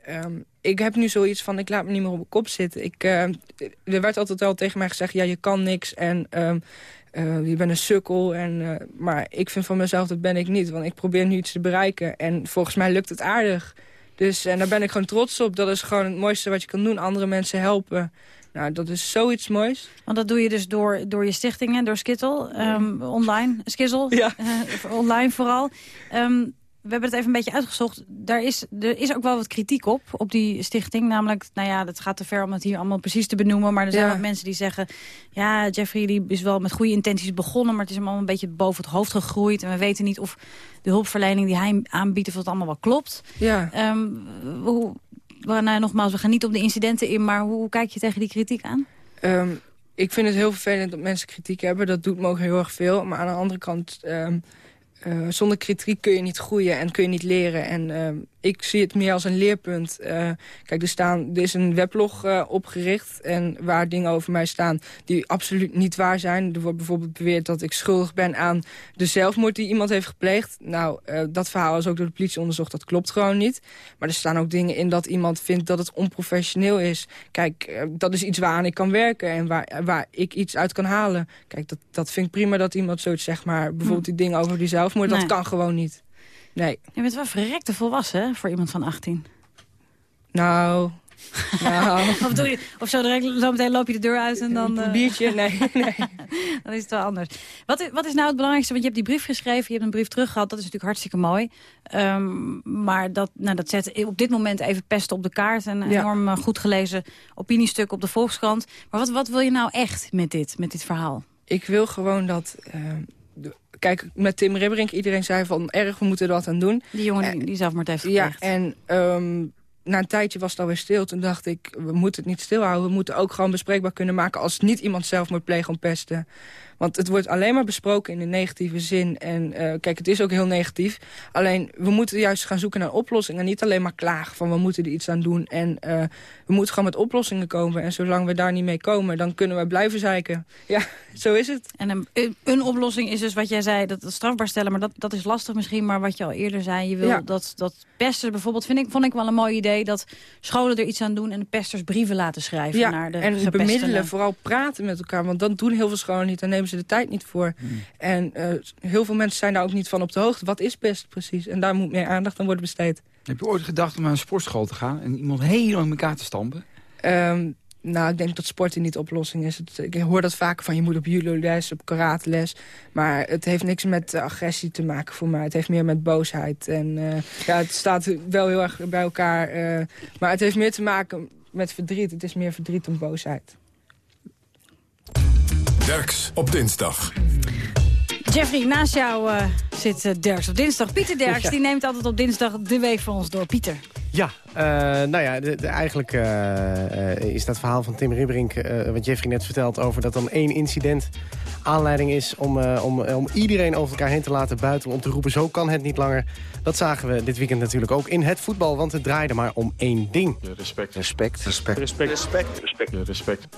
ehm, ik heb nu zoiets van, ik laat me niet meer op mijn kop zitten. Ik, ehm, er werd altijd wel tegen mij gezegd, ja, je kan niks en ehm, eh, je bent een sukkel. En, eh, maar ik vind van mezelf, dat ben ik niet. Want ik probeer nu iets te bereiken en volgens mij lukt het aardig. Dus en daar ben ik gewoon trots op. Dat is gewoon het mooiste wat je kan doen, andere mensen helpen. Nou, dat is zoiets moois. Want dat doe je dus door, door je stichtingen, door Skittle, ehm, online, Skizzle, Ja. eh, online vooral. Ehm, we hebben het even een beetje uitgezocht. Daar is, er is ook wel wat kritiek op, op die stichting. Namelijk, nou ja, dat gaat te ver om het hier allemaal precies te benoemen. Maar er zijn Ja. wat mensen die zeggen... ja, Jeffrey die is wel met goede intenties begonnen... maar het is hem allemaal een beetje boven het hoofd gegroeid. En we weten niet of de hulpverlening die hij aanbiedt... of dat allemaal wel klopt. Ja. Ehm, hoe, nou, nogmaals, we gaan niet op de incidenten in... maar hoe, hoe kijk je tegen die kritiek aan? Ehm, ik vind het heel vervelend dat mensen kritiek hebben. Dat doet me ook heel erg veel. Maar aan de andere kant, ehm, eh, zonder kritiek kun je niet groeien en kun je niet leren. En ehm, ik zie het meer als een leerpunt. Eh, kijk, er, staan, er is een weblog eh, opgericht en waar dingen over mij staan die absoluut niet waar zijn. Er wordt bijvoorbeeld beweerd dat ik schuldig ben aan de zelfmoord die iemand heeft gepleegd. Nou, dat verhaal is ook door de politie onderzocht, dat klopt gewoon niet. Maar er staan ook dingen in dat iemand vindt dat het onprofessioneel is. Kijk, dat is iets waaraan ik kan werken en waar, waar ik iets uit kan halen. Kijk, dat, dat vind ik prima dat iemand zoiets zegt, maar bijvoorbeeld die dingen over die zelfmoord, Nee. dat kan gewoon niet. Nee. Je bent wel verrekte volwassen hè, voor iemand van 18. Nou, nou. of, doe je, of zo, direct, zo meteen loop je de deur uit en dan... Een eh, biertje? Nee, nee. dan is het wel anders. Wat, is- wat is nou het belangrijkste? Want je hebt die brief geschreven, je hebt een brief teruggehad. Dat is natuurlijk hartstikke mooi. Ehm, maar dat, nou, dat zet op dit moment even pesten op de kaart. Een Ja. enorm eh, goed gelezen opiniestuk op de Volkskrant. Maar wat, wat wil je nou echt met dit, met dit verhaal? Ik wil gewoon dat... eh, de- kijk, met Tim Ribberink, iedereen zei van erg, we moeten er wat aan doen. Die jongen die, die zelfmoord heeft Ja, gepleegd. en ehm, na een tijdje was het alweer stil. Toen dacht ik, we moeten het niet stilhouden. We moeten ook gewoon bespreekbaar kunnen maken... als niet iemand zelfmoord pleegt om pesten. Want het wordt alleen maar besproken in een negatieve zin. En eh, kijk, het is ook heel negatief. Alleen, we moeten juist gaan zoeken naar oplossingen. En niet alleen maar klagen van we moeten er iets aan doen. En eh, we moeten gewoon met oplossingen komen. En zolang we daar niet mee komen, dan kunnen we blijven zeiken. Ja, zo is het. En een, een- oplossing is dus wat jij zei, dat, strafbaar stellen. Maar dat, dat is lastig misschien. Maar wat je al eerder zei, je wil Ja. dat, dat pesters bijvoorbeeld... Vind ik, vond ik wel een mooi idee dat scholen er iets aan doen... en de pesters brieven laten schrijven Ja, naar de en bemiddelen, vooral praten met elkaar. Want dat doen heel veel scholen niet, daar nemen ze de tijd niet voor. En eh, heel veel mensen zijn daar ook niet van op de hoogte. Wat is pest precies? En daar moet meer aandacht aan worden besteed. Heb je ooit gedacht om naar een sportschool te gaan... en iemand helemaal in elkaar te stampen? Ehm, nou, ik denk dat sporten niet de oplossing is. Het- ik hoor dat vaker van je moet op judo-les, op karate-les. Maar het heeft niks met eh, agressie te maken voor mij. Het heeft meer met boosheid. En eh, ja, het staat wel heel erg bij elkaar. maar het heeft meer te maken met verdriet. Het is meer verdriet dan boosheid. Derks op dinsdag. Jeffrey, naast jou eh, zit eh, Derks op dinsdag. Pieter Derks, Ja. die neemt altijd op dinsdag de week voor ons door. Pieter. Ja, eh, nou ja, de, de- eigenlijk eh, eh, is dat verhaal van Tim Ribberink... eh, wat Jeffrey net vertelt over dat dan één incident aanleiding is... om, eh, om, om iedereen over elkaar heen te laten buiten... om te roepen, zo kan het niet langer. Dat zagen we dit weekend natuurlijk ook in het voetbal... want het draaide maar om één ding. Respect. Respect. Respect. Respect. Respect. Respect. Respect.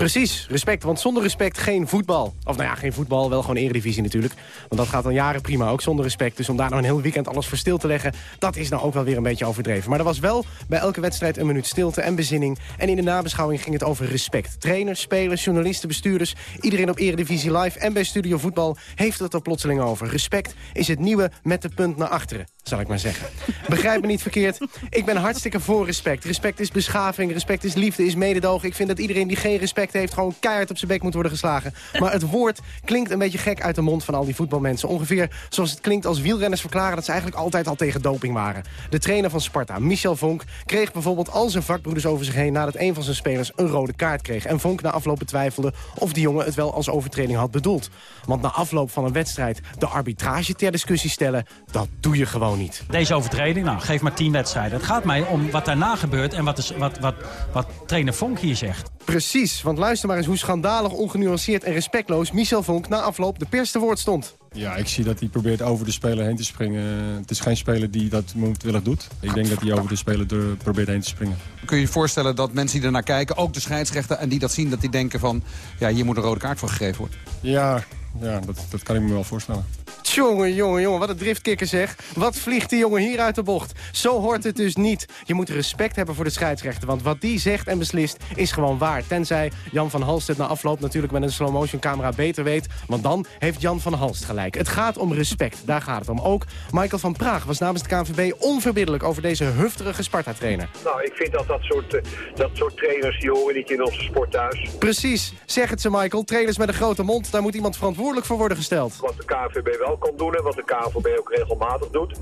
Precies, respect. Want zonder respect geen voetbal. Of nou ja, geen voetbal, wel gewoon eredivisie natuurlijk. Want dat gaat dan jaren prima, ook zonder respect. Dus om daar nou een heel weekend alles voor stil te leggen... dat is nou ook wel weer een beetje overdreven. Maar er was wel bij elke wedstrijd een minuut stilte en bezinning. En in de nabeschouwing ging het over respect. Trainers, spelers, journalisten, bestuurders... iedereen op Eredivisie Live en bij Studio Voetbal... heeft het er plotseling over. Respect is het nieuwe met de punt naar achteren, zal ik maar zeggen. Begrijp me niet verkeerd. Ik ben hartstikke voor respect. Respect is beschaving, respect is liefde, is mededogen. Ik vind dat iedereen die geen respect heeft... gewoon keihard op zijn bek moet worden geslagen. Maar het woord klinkt een beetje gek uit de mond van al die voetbalmensen. Ongeveer zoals het klinkt als wielrenners verklaren... dat ze eigenlijk altijd al tegen doping waren. De trainer van Sparta, Michel Vonk, kreeg bijvoorbeeld al zijn vakbroeders over zich heen... nadat een van zijn spelers een rode kaart kreeg. En Vonk na afloop betwijfelde of die jongen het wel als overtreding had bedoeld. Want na afloop van een wedstrijd de arbitrage ter discussie stellen... dat doe je gewoon niet. Deze overtreding, nou, geef maar tien wedstrijden. Het gaat mij om wat daarna gebeurt en wat, is, wat, wat, wat trainer Vonk hier zegt. Precies, want luister maar eens hoe schandalig, ongenuanceerd en respectloos... Michel Vonk na afloop de pers te woord stond. Ja, ik zie dat hij probeert over de speler heen te springen. Het is geen speler die dat moedwillig doet. Ik denk dat hij over de speler door probeert heen te springen. Kun je je voorstellen dat mensen die ernaar kijken, ook de scheidsrechter... en die dat zien, dat die denken van, ja, hier moet een rode kaart voor gegeven worden? Ja, ja dat, dat kan ik me wel voorstellen. Tjonge, jongen, jongen, wat een driftkikker zeg. Wat vliegt die jongen hier uit de bocht? Zo hoort het dus niet. Je moet respect hebben voor de scheidsrechter. Want wat die zegt en beslist is gewoon waar. Tenzij Jan van Halst het na afloop natuurlijk met een slow-motion camera beter weet. Want dan heeft Jan van Halst gelijk. Het gaat om respect, daar gaat het om. Ook Michael van Praag was namens het KNVB onverbiddelijk over deze hufterige Sparta-trainer. Nou, ik vind dat dat soort, eh, dat soort trainers, die horen niet in onze sport thuis. Precies, zeg het ze Michael. Trainers met een grote mond, daar moet iemand verantwoordelijk voor worden gesteld. Wat de KNVB wel kan doen en wat de KNVB ook regelmatig doet,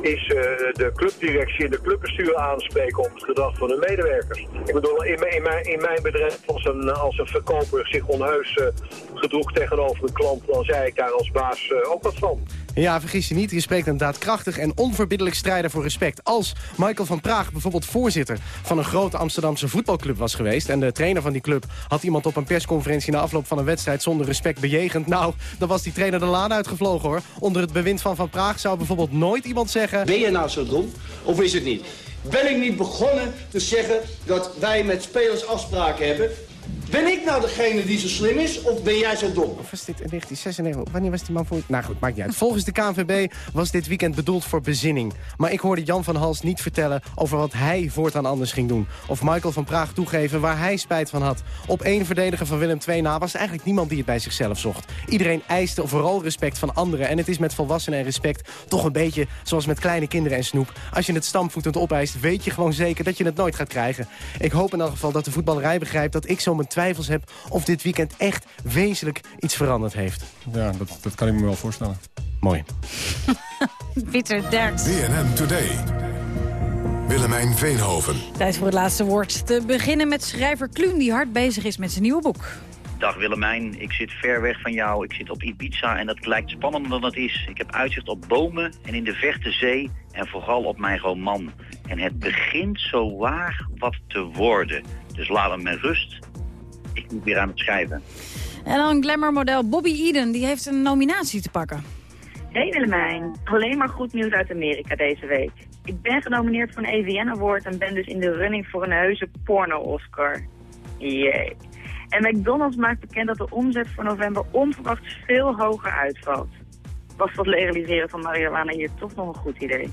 is eh, de clubdirectie en de clubbestuur aanspreken op het gedrag van hun medewerkers. Ik bedoel, in, mijn- in, mijn, in mijn bedrijf, als een, als een verkoper zich onheus eh, gedroeg tegenover een klant, dan zei ik daar als baas eh, ook wat van. Ja, vergis je niet, je spreekt een daadkrachtig en onverbiddelijk strijder voor respect. Als Michael van Praag bijvoorbeeld voorzitter van een grote Amsterdamse voetbalclub was geweest... en de trainer van die club had iemand op een persconferentie... na afloop van een wedstrijd zonder respect bejegend... nou, dan was die trainer de laan uitgevlogen, hoor. Onder het bewind van Van Praag zou bijvoorbeeld nooit iemand zeggen... Ben je nou zo dom of is het niet? Ben ik niet begonnen te zeggen dat wij met spelers afspraken hebben? Ben ik nou degene die zo slim is of ben jij zo dom? Of was dit in 1996? Wanneer was die man voor... Nou goed, maakt niet uit. Volgens de KNVB was dit weekend bedoeld voor bezinning. Maar ik hoorde Jan van Hals niet vertellen over wat hij voortaan anders ging doen. Of Michael van Praag toegeven waar hij spijt van had. Op één verdediger van Willem II na was eigenlijk niemand die het bij zichzelf zocht. Iedereen eiste vooral respect van anderen. En het is met volwassenen en respect toch een beetje zoals met kleine kinderen en snoep. Als je het stampvoetend opeist, weet je gewoon zeker dat je het nooit gaat krijgen. Ik hoop in elk geval dat de voetballerij begrijpt dat ik zo mijn twijfels heb... of dit weekend echt wezenlijk iets veranderd heeft. Ja, dat, dat kan ik me wel voorstellen. Mooi. Pieter Derks. BNN Today. Willemijn Veenhoven. Tijd voor het laatste woord. Te beginnen met schrijver Kluun die hard bezig is met zijn nieuwe boek. Dag Willemijn, ik zit ver weg van jou. Ik zit op Ibiza en dat lijkt spannender dan het is. Ik heb uitzicht op bomen en in de verte zee en vooral op mijn roman. En het begint zo waar wat te worden. Dus laat hem met rust. Ik moet weer aan het schrijven. En dan glamourmodel Bobby Eden, die heeft een nominatie te pakken. Hey Willemijn, alleen maar goed nieuws uit Amerika deze week. Ik ben genomineerd voor een EVN Award en ben dus in de running voor een heuse porno-Oscar. Jee. En McDonald's maakt bekend dat de omzet voor november onverwachts veel hoger uitvalt. Was dat legaliseren van marihuana hier toch nog een goed idee?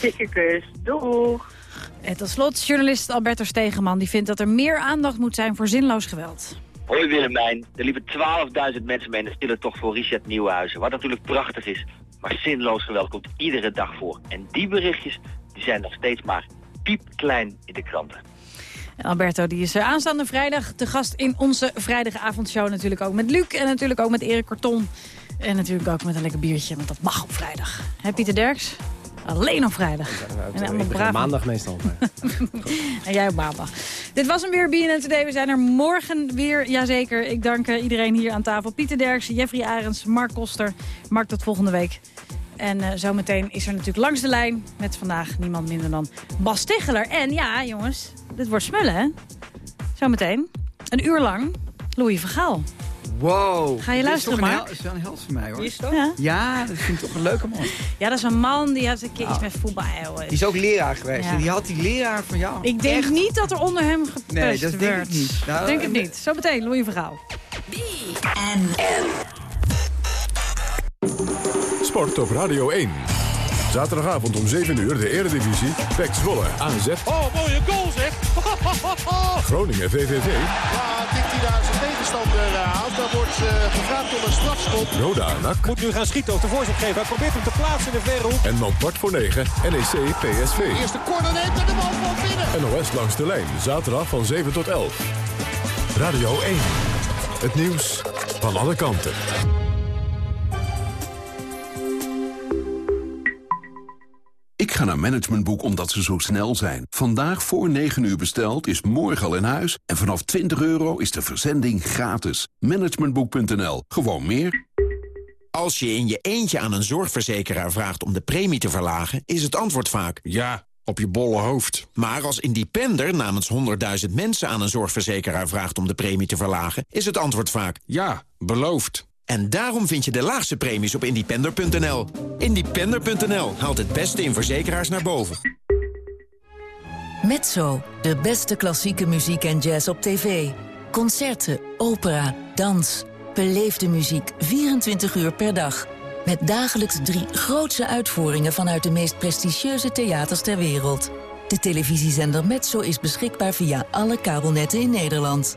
Dikke kus, doeg! En tot slot, journalist Alberto Stegeman die vindt dat er meer aandacht moet zijn voor zinloos geweld. Hoi Willemijn, er liepen 12.000 mensen mee in de stille tocht voor Richard Nieuwenhuizen. Wat natuurlijk prachtig is, maar zinloos geweld komt iedere dag voor. En die berichtjes die zijn nog steeds maar piepklein in de kranten. En Alberto die is er aanstaande vrijdag te gast in onze vrijdagavondshow. Natuurlijk ook met Luc en natuurlijk ook met Erik Korton. En natuurlijk ook met een lekker biertje, want dat mag op vrijdag. Hè Pieter Derks? Alleen op vrijdag. En braaf. maandag meestal. En jij op maandag. Dit was hem weer, BNN Today. We zijn er morgen weer, jazeker. Ik dank eh, iedereen hier aan tafel. Pieter Derks, Jeffrey Arends, Mark Koster. Mark tot volgende week. En eh, zometeen is er natuurlijk langs de lijn met vandaag niemand minder dan Bas Ticheler. En ja, jongens, dit wordt smullen, hè? Zometeen, een uur lang, Louis Vergaal. Wow. Ga je luisteren, is toch een Mark? hel- is wel een held voor mij, hoor. Is dat? Ja. Ja, dat vind ik toch een leuke man. Ja, dat is een man die had een keer iets met voetbal. joh. Die is ook leraar geweest. Ja. En die had die leraar van jou. Ik denk Echt? niet dat er onder hem gepest Nee, dat denk werd. ik niet. Nou, denk het eh, niet. Zometeen, Louis Vergaal. Sport op Radio 1. Zaterdagavond om 7 uur de Eredivisie. PEC Zwolle AZ. Oh, mooie goal zeg. Groningen VVV. Ja, tikt hij daar zijn tegenstander eh, aan. Dan wordt eh, gevraagd om een strafschop. Roda NAC. Moet nu gaan schieten of de voorzet geven. Hij probeert hem te plaatsen in de verre hoek. En dan kwart voor 9 NEC PSV. Eerste corner neemt en de bal valt binnen. NOS langs de lijn. Zaterdag van 7 tot 11. Radio 1. Het nieuws van alle kanten. Ik ga naar Managementboek omdat ze zo snel zijn. Vandaag voor 9 uur besteld is morgen al in huis. En vanaf 20 euro is de verzending gratis. Managementboek.nl. Gewoon meer. Als je in je eentje aan een zorgverzekeraar vraagt om de premie te verlagen... is het antwoord vaak... Ja, op je bolle hoofd. Maar als independer namens 100.000 mensen aan een zorgverzekeraar vraagt... om de premie te verlagen, is het antwoord vaak... Ja, beloofd. En daarom vind je de laagste premies op independer.nl. Independer.nl haalt het beste in verzekeraars naar boven. Mezzo, de beste klassieke muziek en jazz op tv. Concerten, opera, dans. Beleefde muziek 24 uur per dag. Met dagelijks drie grootse uitvoeringen vanuit de meest prestigieuze theaters ter wereld. De televisiezender Mezzo is beschikbaar via alle kabelnetten in Nederland.